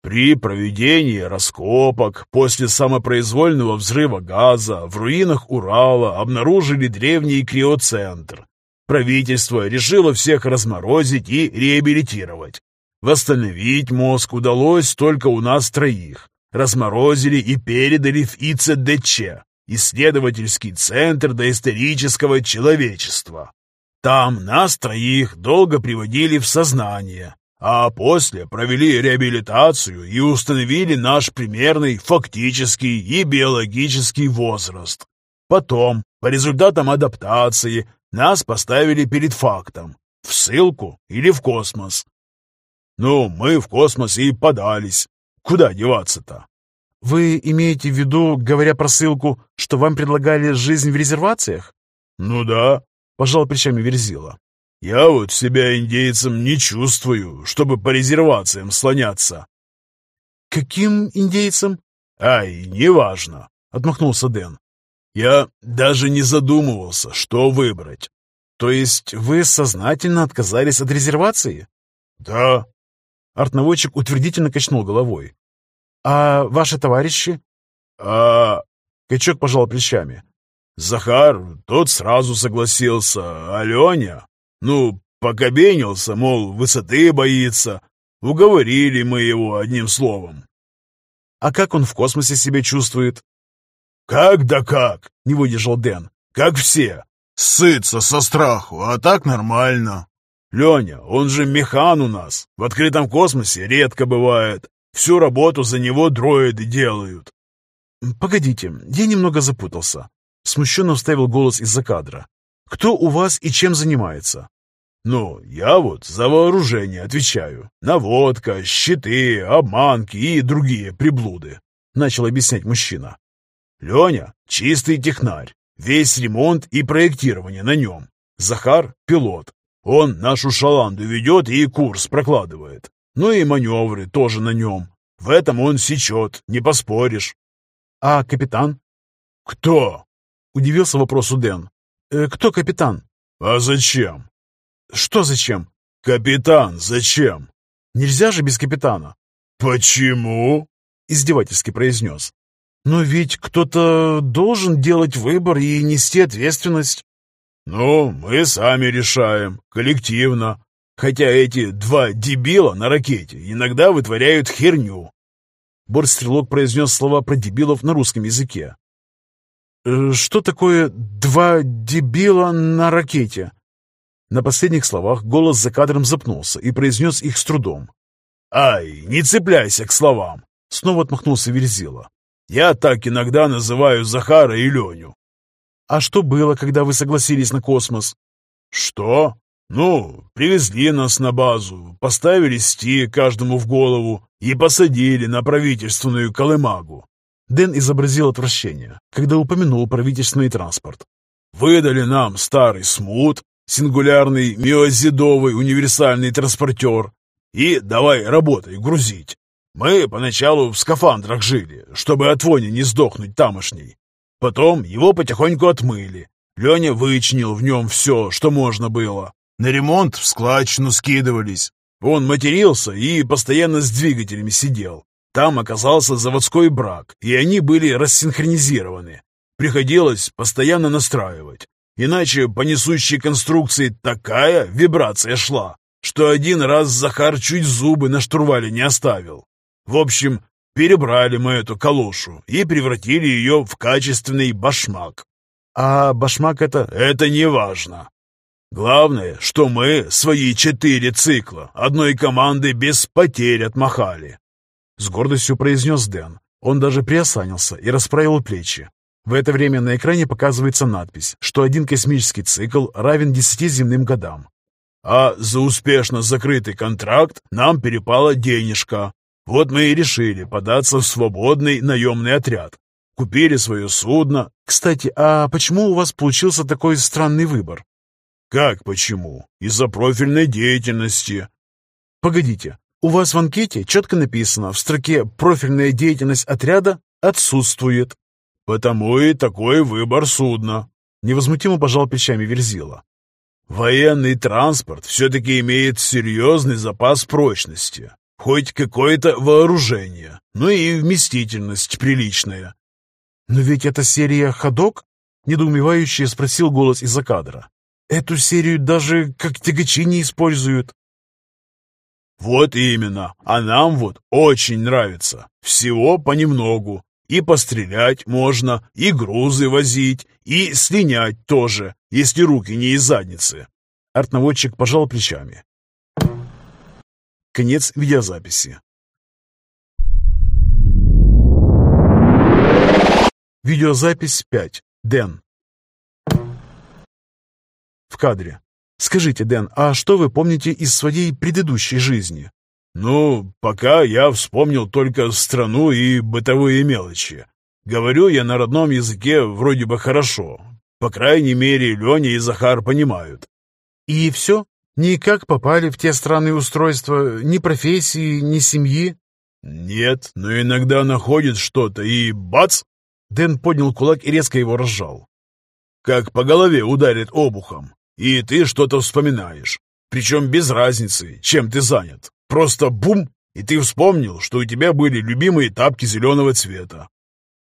При проведении раскопок после самопроизвольного взрыва газа в руинах Урала обнаружили древний криоцентр. Правительство решило всех разморозить и реабилитировать. Восстановить мозг удалось только у нас троих. Разморозили и передали в ИЦДЧ, исследовательский центр доисторического человечества. Там нас троих долго приводили в сознание, а после провели реабилитацию и установили наш примерный фактический и биологический возраст. Потом, по результатам адаптации, нас поставили перед фактом – в ссылку или в космос. Ну, мы в космос и подались. Куда деваться-то? Вы имеете в виду, говоря про ссылку, что вам предлагали жизнь в резервациях? Ну да, — пожал плечами Верзила. «Я вот себя индейцем не чувствую, чтобы по резервациям слоняться». «Каким индейцем?» «Ай, неважно», — отмахнулся Дэн. «Я даже не задумывался, что выбрать». «То есть вы сознательно отказались от резервации?» «Да». Артнаводчик утвердительно качнул головой. «А ваши товарищи?» «А...» Качок пожал плечами. Захар, тот сразу согласился, а Леня, ну, покобенился, мол, высоты боится. Уговорили мы его одним словом. А как он в космосе себя чувствует? Как да как, не выдержал Дэн. Как все. Сыться со страху, а так нормально. Леня, он же механ у нас. В открытом космосе редко бывает. Всю работу за него дроиды делают. «Погодите, я немного запутался», — смущенно вставил голос из-за кадра. «Кто у вас и чем занимается?» «Ну, я вот за вооружение отвечаю. Наводка, щиты, обманки и другие приблуды», — начал объяснять мужчина. «Леня — чистый технарь. Весь ремонт и проектирование на нем. Захар — пилот. Он нашу шаланду ведет и курс прокладывает. Ну и маневры тоже на нем. В этом он сечет, не поспоришь. «А капитан?» «Кто?» — удивился вопросу Дэн. «Э, «Кто капитан?» «А зачем?» «Что зачем?» «Капитан зачем?» «Нельзя же без капитана». «Почему?» — издевательски произнес. «Но ведь кто-то должен делать выбор и нести ответственность». «Ну, мы сами решаем, коллективно. Хотя эти два дебила на ракете иногда вытворяют херню. Бортстрелок произнес слова про дебилов на русском языке. «Э, «Что такое два дебила на ракете?» На последних словах голос за кадром запнулся и произнес их с трудом. «Ай, не цепляйся к словам!» Снова отмахнулся Верзила. «Я так иногда называю Захара и Леню». «А что было, когда вы согласились на космос?» «Что? Ну, привезли нас на базу, поставили сти каждому в голову и посадили на правительственную колымагу. Дэн изобразил отвращение, когда упомянул правительственный транспорт. Выдали нам старый смут, сингулярный миозидовый универсальный транспортер, и давай работай, грузить. Мы поначалу в скафандрах жили, чтобы от вони не сдохнуть тамошней. Потом его потихоньку отмыли. Леня вычинил в нем все, что можно было. На ремонт в складчину скидывались. Он матерился и постоянно с двигателями сидел. Там оказался заводской брак, и они были рассинхронизированы. Приходилось постоянно настраивать. Иначе по несущей конструкции такая вибрация шла, что один раз Захар чуть зубы на штурвале не оставил. В общем, перебрали мы эту калошу и превратили ее в качественный башмак. А башмак это... Это не важно. Главное, что мы свои четыре цикла одной команды без потерь отмахали. С гордостью произнес Дэн. Он даже приосанился и расправил плечи. В это время на экране показывается надпись, что один космический цикл равен десяти земным годам. А за успешно закрытый контракт нам перепала денежка. Вот мы и решили податься в свободный наемный отряд. Купили свое судно. Кстати, а почему у вас получился такой странный выбор? «Как почему? Из-за профильной деятельности». «Погодите, у вас в анкете четко написано, в строке «Профильная деятельность отряда» отсутствует». «Потому и такой выбор судна», — невозмутимо пожал плечами Верзила. «Военный транспорт все-таки имеет серьезный запас прочности, хоть какое-то вооружение, ну и вместительность приличная». «Но ведь это серия «Ходок»?» — недоумевающе спросил голос из-за кадра. Эту серию даже как тягачи не используют. Вот именно. А нам вот очень нравится. Всего понемногу. И пострелять можно, и грузы возить, и слинять тоже, если руки не из задницы. Артноводчик пожал плечами. Конец видеозаписи. Видеозапись 5. Дэн. В кадре. «Скажите, Дэн, а что вы помните из своей предыдущей жизни?» «Ну, пока я вспомнил только страну и бытовые мелочи. Говорю я на родном языке вроде бы хорошо. По крайней мере, Леня и Захар понимают». «И все? Никак попали в те странные устройства? Ни профессии, ни семьи?» «Нет, но иногда находит что-то и бац!» Дэн поднял кулак и резко его разжал. «Как по голове ударит обухом. И ты что-то вспоминаешь. Причем без разницы, чем ты занят. Просто бум, и ты вспомнил, что у тебя были любимые тапки зеленого цвета.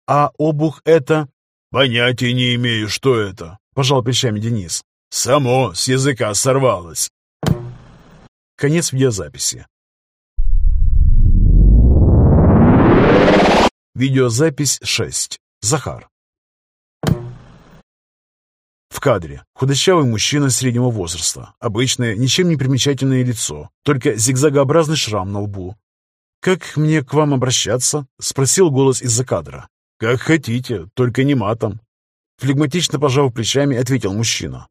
А обух это? Понятия не имею, что это, пожал плечами Денис. Само с языка сорвалось. Конец видеозаписи. Видеозапись 6. Захар. В кадре худощавый мужчина среднего возраста, обычное, ничем не примечательное лицо, только зигзагообразный шрам на лбу. «Как мне к вам обращаться?» — спросил голос из-за кадра. «Как хотите, только не матом». Флегматично пожав плечами, ответил мужчина.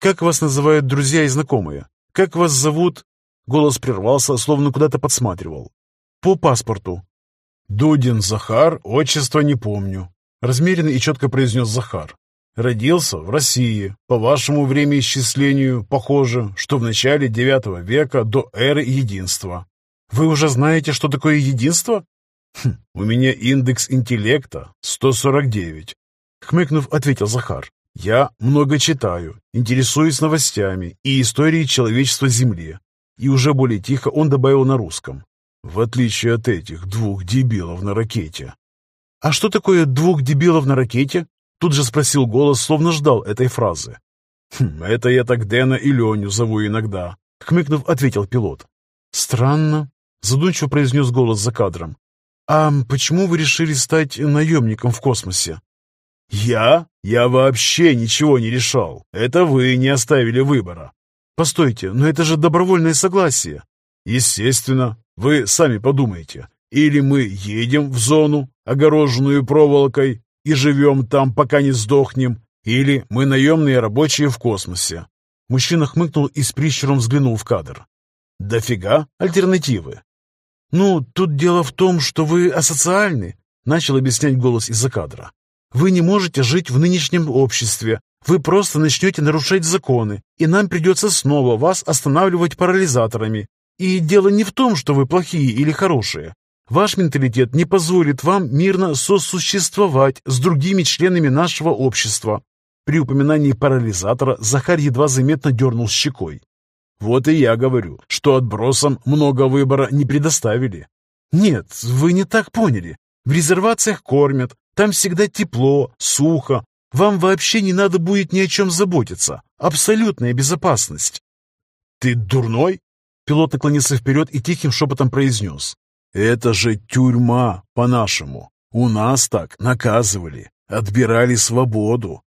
«Как вас называют друзья и знакомые? Как вас зовут?» Голос прервался, словно куда-то подсматривал. «По паспорту». «Дудин Захар, отчество не помню», — размеренно и четко произнес Захар. «Родился в России. По вашему времяисчислению, похоже, что в начале IX века до эры единства. Вы уже знаете, что такое единство? Хм, у меня индекс интеллекта 149. Хмыкнув, ответил Захар. Я много читаю, интересуюсь новостями и историей человечества Земли. И уже более тихо он добавил на русском. В отличие от этих двух дебилов на ракете. «А что такое двух дебилов на ракете?» Тут же спросил голос, словно ждал этой фразы. «Хм, «Это я так Дэна и Леню зову иногда», — хмыкнув, ответил пилот. «Странно», задумчиво произнес голос за кадром. «А почему вы решили стать наемником в космосе?» «Я? Я вообще ничего не решал. Это вы не оставили выбора». «Постойте, но это же добровольное согласие». «Естественно. Вы сами подумайте. Или мы едем в зону, огороженную проволокой, и живем там, пока не сдохнем, или мы наемные рабочие в космосе». Мужчина хмыкнул и с прищуром взглянул в кадр. «Дофига альтернативы. «Ну, тут дело в том, что вы асоциальны», — начал объяснять голос из-за кадра. «Вы не можете жить в нынешнем обществе. Вы просто начнете нарушать законы, и нам придется снова вас останавливать парализаторами. И дело не в том, что вы плохие или хорошие. Ваш менталитет не позволит вам мирно сосуществовать с другими членами нашего общества». При упоминании парализатора Захар едва заметно дернул щекой. Вот и я говорю, что отбросам много выбора не предоставили. Нет, вы не так поняли. В резервациях кормят, там всегда тепло, сухо. Вам вообще не надо будет ни о чем заботиться. Абсолютная безопасность. Ты дурной? Пилот наклонился вперед и тихим шепотом произнес. Это же тюрьма, по-нашему. У нас так наказывали, отбирали свободу.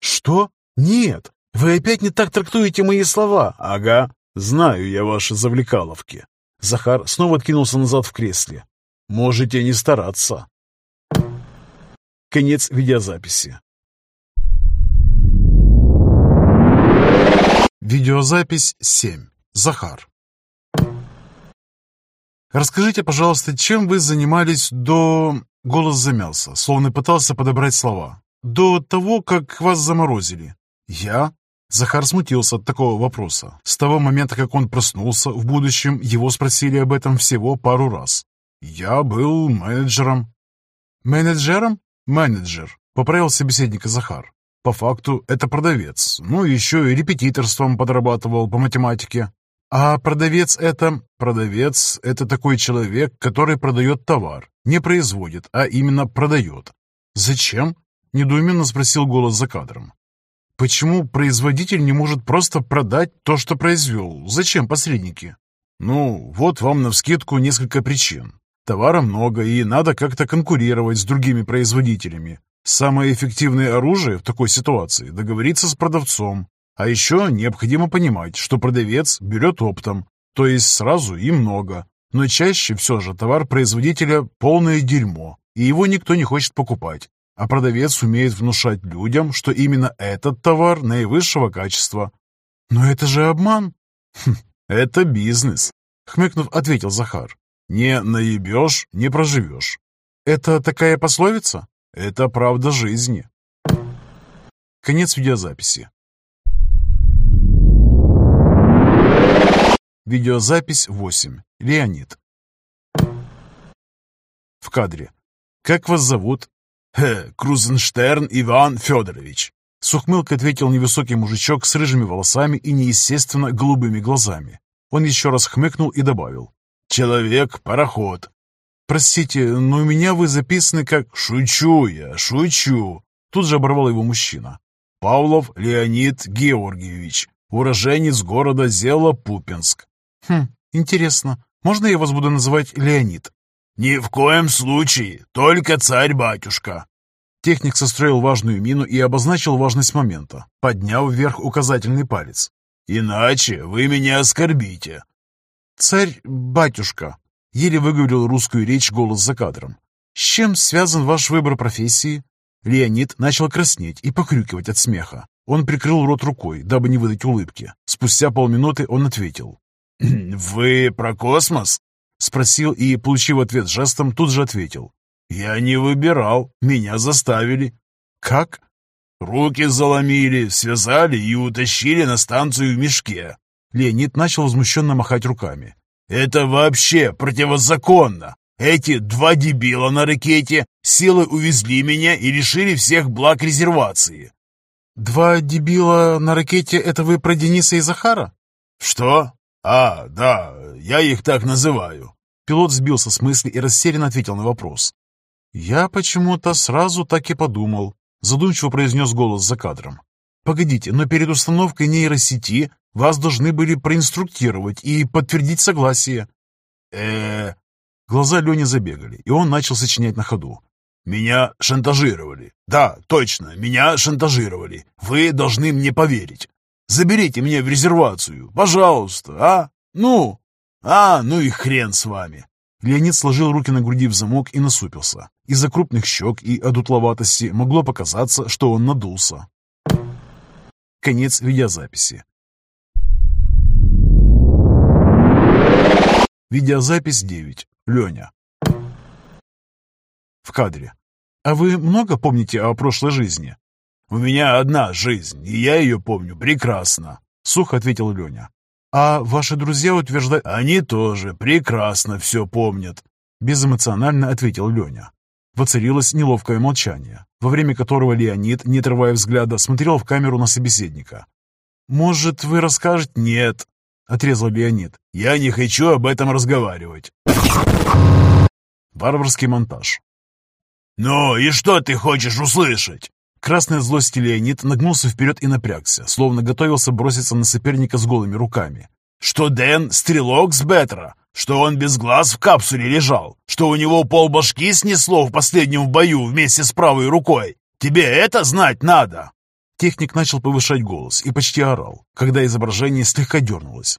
Что? Нет, «Вы опять не так трактуете мои слова?» «Ага, знаю я ваши завлекаловки». Захар снова откинулся назад в кресле. «Можете не стараться». Конец видеозаписи. Видеозапись 7. Захар. Расскажите, пожалуйста, чем вы занимались до... Голос замялся, словно пытался подобрать слова. До того, как вас заморозили. Я? Захар смутился от такого вопроса. С того момента, как он проснулся, в будущем его спросили об этом всего пару раз. «Я был менеджером». «Менеджером?» «Менеджер», — поправил собеседника Захар. «По факту это продавец, ну еще и репетиторством подрабатывал по математике». «А продавец это...» «Продавец — это такой человек, который продает товар. Не производит, а именно продает». «Зачем?» — недоуменно спросил голос за кадром. Почему производитель не может просто продать то, что произвел? Зачем посредники? Ну, вот вам навскидку несколько причин. Товара много, и надо как-то конкурировать с другими производителями. Самое эффективное оружие в такой ситуации – договориться с продавцом. А еще необходимо понимать, что продавец берет оптом, то есть сразу и много. Но чаще все же товар производителя – полное дерьмо, и его никто не хочет покупать а продавец умеет внушать людям, что именно этот товар наивысшего качества. Но это же обман. Хм, это бизнес, хмыкнув, ответил Захар. Не наебешь, не проживешь. Это такая пословица? Это правда жизни. Конец видеозаписи. Видеозапись 8. Леонид. В кадре. Как вас зовут? «Хе, Крузенштерн Иван Федорович!» С ухмылкой ответил невысокий мужичок с рыжими волосами и неестественно голубыми глазами. Он еще раз хмыкнул и добавил. «Человек-пароход». «Простите, но у меня вы записаны как...» «Шучу я, шучу!» Тут же оборвал его мужчина. «Павлов Леонид Георгиевич, уроженец города Зело-Пупинск». «Хм, интересно. Можно я вас буду называть Леонид?» «Ни в коем случае, только царь-батюшка!» Техник состроил важную мину и обозначил важность момента, подняв вверх указательный палец. «Иначе вы меня оскорбите!» «Царь-батюшка!» Еле выговорил русскую речь голос за кадром. «С чем связан ваш выбор профессии?» Леонид начал краснеть и покрюкивать от смеха. Он прикрыл рот рукой, дабы не выдать улыбки. Спустя полминуты он ответил. «Вы про космос?» Спросил и, получив ответ жестом, тут же ответил. «Я не выбирал, меня заставили». «Как?» «Руки заломили, связали и утащили на станцию в мешке». Леонид начал возмущенно махать руками. «Это вообще противозаконно! Эти два дебила на ракете силой увезли меня и лишили всех благ резервации». «Два дебила на ракете — это вы про Дениса и Захара?» «Что? А, да, я их так называю». Пилот сбился с мысли и растерянно ответил на вопрос. «Я почему-то сразу так и подумал», — задумчиво произнес голос за кадром. «Погодите, но перед установкой нейросети вас должны были проинструктировать и подтвердить согласие». э Глаза Лени забегали, и он начал сочинять на ходу. «Меня шантажировали. Да, точно, меня шантажировали. Вы должны мне поверить. Заберите меня в резервацию, пожалуйста, а? Ну? А, ну и хрен с вами!» Леонид сложил руки на груди в замок и насупился. Из-за крупных щек и одутловатости могло показаться, что он надулся. Конец видеозаписи. Видеозапись 9. Леня. В кадре. «А вы много помните о прошлой жизни?» «У меня одна жизнь, и я ее помню прекрасно», — сухо ответил Леня. «А ваши друзья утверждают...» «Они тоже прекрасно все помнят», — безэмоционально ответил Леня. Воцарилось неловкое молчание, во время которого Леонид, не отрывая взгляда, смотрел в камеру на собеседника. «Может, вы расскажете?» «Нет», — отрезал Леонид. «Я не хочу об этом разговаривать». Варварский монтаж. «Ну и что ты хочешь услышать?» Красная злость Леонид нагнулся вперед и напрягся, словно готовился броситься на соперника с голыми руками. «Что Дэн — стрелок с Беттера? Что он без глаз в капсуле лежал? Что у него полбашки снесло в последнем бою вместе с правой рукой? Тебе это знать надо!» Техник начал повышать голос и почти орал, когда изображение слегка дернулось.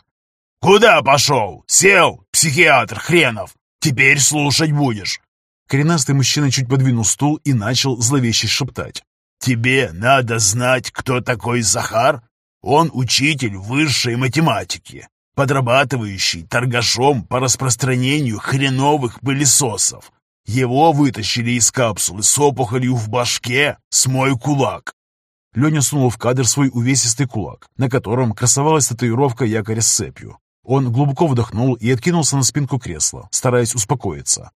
«Куда пошел? Сел, психиатр хренов! Теперь слушать будешь!» Коренастый мужчина чуть подвинул стул и начал зловеще шептать. «Тебе надо знать, кто такой Захар? Он учитель высшей математики, подрабатывающий торгашом по распространению хреновых пылесосов. Его вытащили из капсулы с опухолью в башке с мой кулак. Леня сунул в кадр свой увесистый кулак, на котором красовалась татуировка якоря с цепью. Он глубоко вдохнул и откинулся на спинку кресла, стараясь успокоиться.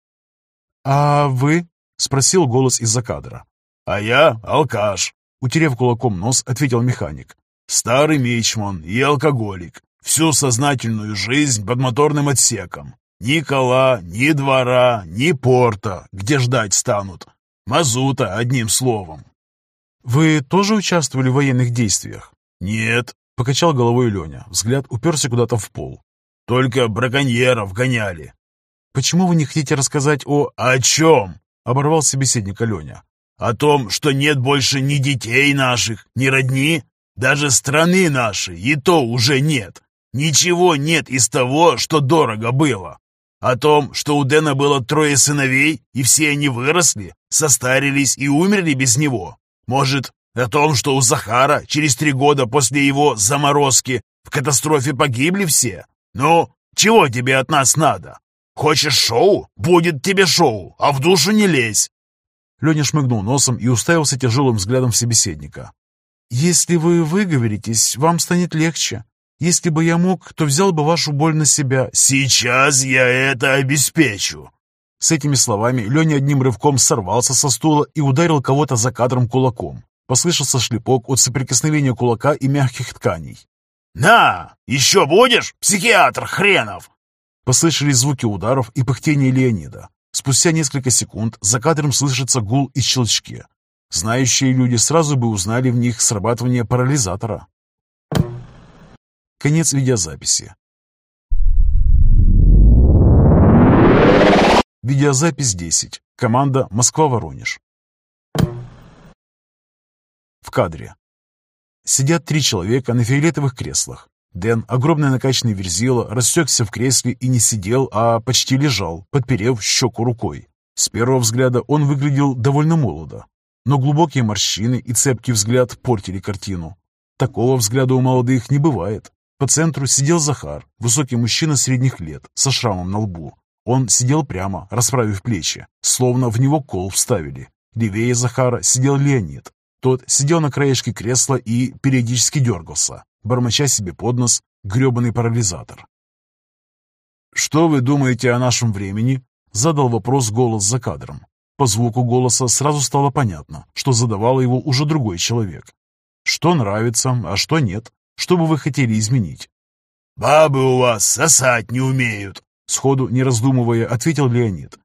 «А вы?» — спросил голос из-за кадра. «А я алкаш», — утерев кулаком нос, ответил механик. «Старый мичман и алкоголик. Всю сознательную жизнь под моторным отсеком. Ни кола, ни двора, ни порта, где ждать станут. Мазута, одним словом». «Вы тоже участвовали в военных действиях?» «Нет», — покачал головой Леня. Взгляд уперся куда-то в пол. «Только браконьеров гоняли». «Почему вы не хотите рассказать о...» «О чем?» — оборвал собеседника Леня. О том, что нет больше ни детей наших, ни родни, даже страны нашей, и то уже нет. Ничего нет из того, что дорого было. О том, что у Дэна было трое сыновей, и все они выросли, состарились и умерли без него. Может, о том, что у Захара через три года после его заморозки в катастрофе погибли все? Ну, чего тебе от нас надо? Хочешь шоу? Будет тебе шоу, а в душу не лезь. Леня шмыгнул носом и уставился тяжелым взглядом в собеседника. «Если вы выговоритесь, вам станет легче. Если бы я мог, то взял бы вашу боль на себя». «Сейчас я это обеспечу». С этими словами Леня одним рывком сорвался со стула и ударил кого-то за кадром кулаком. Послышался шлепок от соприкосновения кулака и мягких тканей. «На! Еще будешь, психиатр хренов!» Послышались звуки ударов и пыхтение Леонида. Спустя несколько секунд за кадром слышится гул и щелчки. Знающие люди сразу бы узнали в них срабатывание парализатора. Конец видеозаписи. Видеозапись 10. Команда Москва-Воронеж. В кадре. Сидят три человека на фиолетовых креслах. Дэн, огромный накачанный верзила, растекся в кресле и не сидел, а почти лежал, подперев щеку рукой. С первого взгляда он выглядел довольно молодо, но глубокие морщины и цепкий взгляд портили картину. Такого взгляда у молодых не бывает. По центру сидел Захар, высокий мужчина средних лет, со шрамом на лбу. Он сидел прямо, расправив плечи, словно в него кол вставили. Левее Захара сидел Леонид. Тот сидел на краешке кресла и периодически дергался, бормоча себе под нос гребаный парализатор. «Что вы думаете о нашем времени?» — задал вопрос голос за кадром. По звуку голоса сразу стало понятно, что задавал его уже другой человек. Что нравится, а что нет? Что бы вы хотели изменить? «Бабы у вас сосать не умеют», — сходу, не раздумывая, ответил Леонид.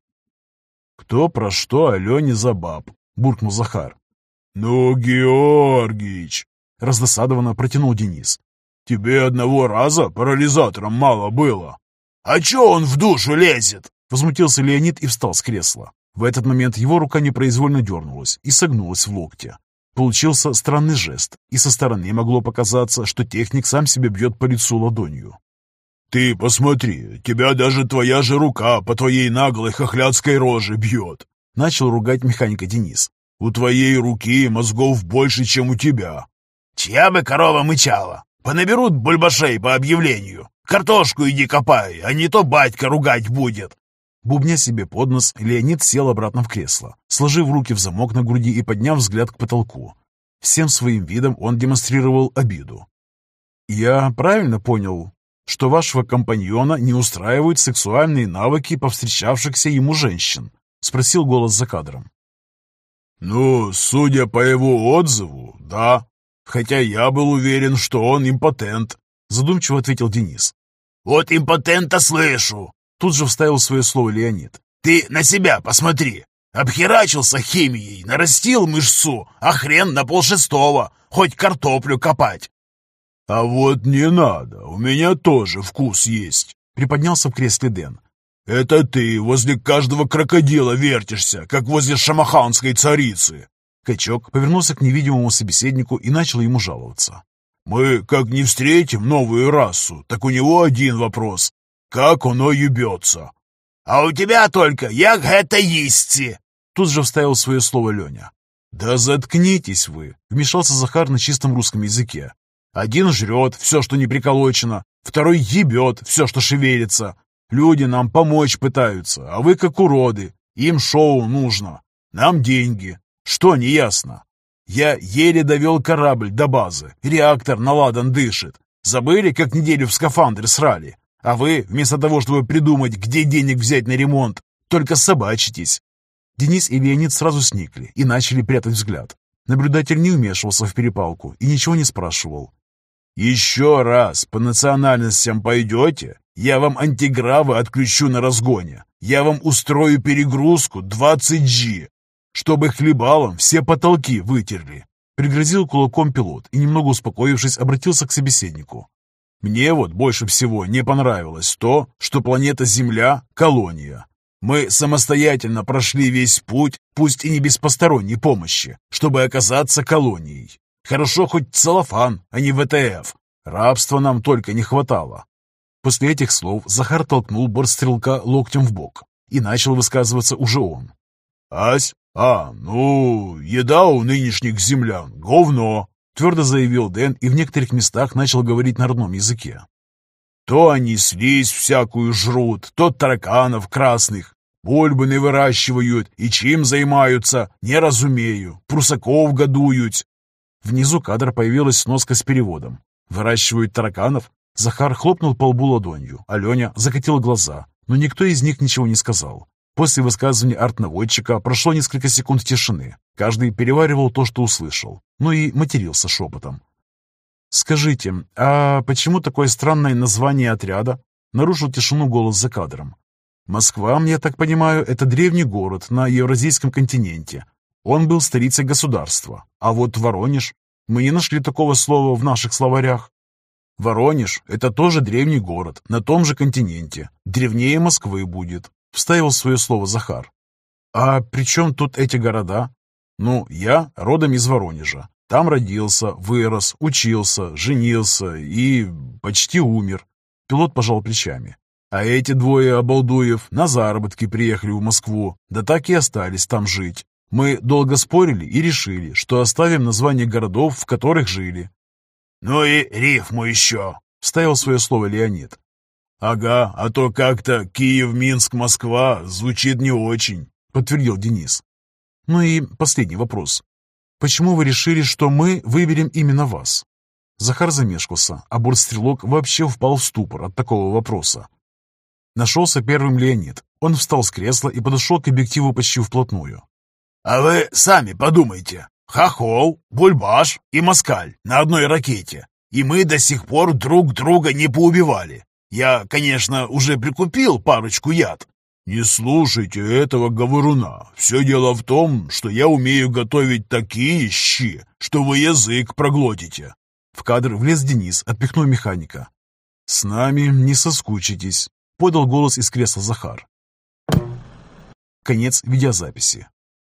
«Кто про что Алене за баб?» — буркнул Захар. «Ну, Георгич!» — раздосадованно протянул Денис. «Тебе одного раза парализатором мало было. А чё он в душу лезет?» Возмутился Леонид и встал с кресла. В этот момент его рука непроизвольно дернулась и согнулась в локте. Получился странный жест, и со стороны могло показаться, что техник сам себе бьет по лицу ладонью. «Ты посмотри, тебя даже твоя же рука по твоей наглой хохлядской роже бьет!» Начал ругать механика Денис. «У твоей руки мозгов больше, чем у тебя. Чья бы корова мычала? Понаберут бульбашей по объявлению. Картошку иди копай, а не то батька ругать будет. Бубня себе под нос, Леонид сел обратно в кресло, сложив руки в замок на груди и подняв взгляд к потолку. Всем своим видом он демонстрировал обиду. «Я правильно понял, что вашего компаньона не устраивают сексуальные навыки повстречавшихся ему женщин?» — спросил голос за кадром. «Ну, судя по его отзыву, да», Хотя я был уверен, что он импотент, задумчиво ответил Денис. Вот импотента слышу. Тут же вставил свое слово Леонид. Ты на себя посмотри. Обхерачился химией, нарастил мышцу, а хрен на полшестого, хоть картоплю копать. А вот не надо, у меня тоже вкус есть, приподнялся в кресле Дэн. Это ты возле каждого крокодила вертишься, как возле шамаханской царицы. Качок повернулся к невидимому собеседнику и начал ему жаловаться. «Мы как не встретим новую расу, так у него один вопрос. Как оно ебется?» «А у тебя только як это есть!» Тут же вставил свое слово Леня. «Да заткнитесь вы!» — вмешался Захар на чистом русском языке. «Один жрет все, что не приколочено, второй ебет все, что шевелится. Люди нам помочь пытаются, а вы как уроды. Им шоу нужно. Нам деньги. Что неясно? Я еле довел корабль до базы. Реактор наладан дышит. Забыли, как неделю в скафандре срали? А вы, вместо того, чтобы придумать, где денег взять на ремонт, только собачитесь. Денис и Леонид сразу сникли и начали прятать взгляд. Наблюдатель не вмешивался в перепалку и ничего не спрашивал. «Еще раз по национальностям пойдете, я вам антигравы отключу на разгоне. Я вам устрою перегрузку 20G чтобы хлебалом все потолки вытерли. Пригрозил кулаком пилот и, немного успокоившись, обратился к собеседнику. Мне вот больше всего не понравилось то, что планета Земля — колония. Мы самостоятельно прошли весь путь, пусть и не без посторонней помощи, чтобы оказаться колонией. Хорошо хоть целлофан, а не ВТФ. Рабства нам только не хватало. После этих слов Захар толкнул бортстрелка локтем в бок, и начал высказываться уже он. «Ась, «А, ну, еда у нынешних землян — говно», — твердо заявил Дэн и в некоторых местах начал говорить на родном языке. «То они слизь всякую жрут, то тараканов красных, бульбаны выращивают и чем занимаются, не разумею, прусаков годуют». Внизу кадр появилась сноска с переводом. «Выращивают тараканов?» Захар хлопнул по лбу ладонью, а Леня закатил глаза, но никто из них ничего не сказал. После высказывания артнаводчика прошло несколько секунд тишины. Каждый переваривал то, что услышал, ну и матерился шепотом. «Скажите, а почему такое странное название отряда?» Нарушил тишину голос за кадром. «Москва, мне так понимаю, это древний город на Евразийском континенте. Он был столицей государства. А вот Воронеж... Мы не нашли такого слова в наших словарях. Воронеж — это тоже древний город на том же континенте. Древнее Москвы будет. — вставил свое слово Захар. «А при чем тут эти города?» «Ну, я родом из Воронежа. Там родился, вырос, учился, женился и почти умер. Пилот пожал плечами. А эти двое обалдуев на заработки приехали в Москву, да так и остались там жить. Мы долго спорили и решили, что оставим название городов, в которых жили. «Ну и рифму еще», — вставил свое слово Леонид. «Ага, а то как-то Киев, Минск, Москва звучит не очень», — подтвердил Денис. «Ну и последний вопрос. Почему вы решили, что мы выберем именно вас?» Захар замешкался, а бортстрелок вообще впал в ступор от такого вопроса. Нашелся первым Леонид. Он встал с кресла и подошел к объективу почти вплотную. «А вы сами подумайте. Хохол, Бульбаш и Москаль на одной ракете. И мы до сих пор друг друга не поубивали. Я, конечно, уже прикупил парочку яд, «Не слушайте этого говоруна. Все дело в том, что я умею готовить такие щи, что вы язык проглотите». В кадр влез Денис, отпихнув механика. «С нами не соскучитесь», — подал голос из кресла Захар. Конец видеозаписи.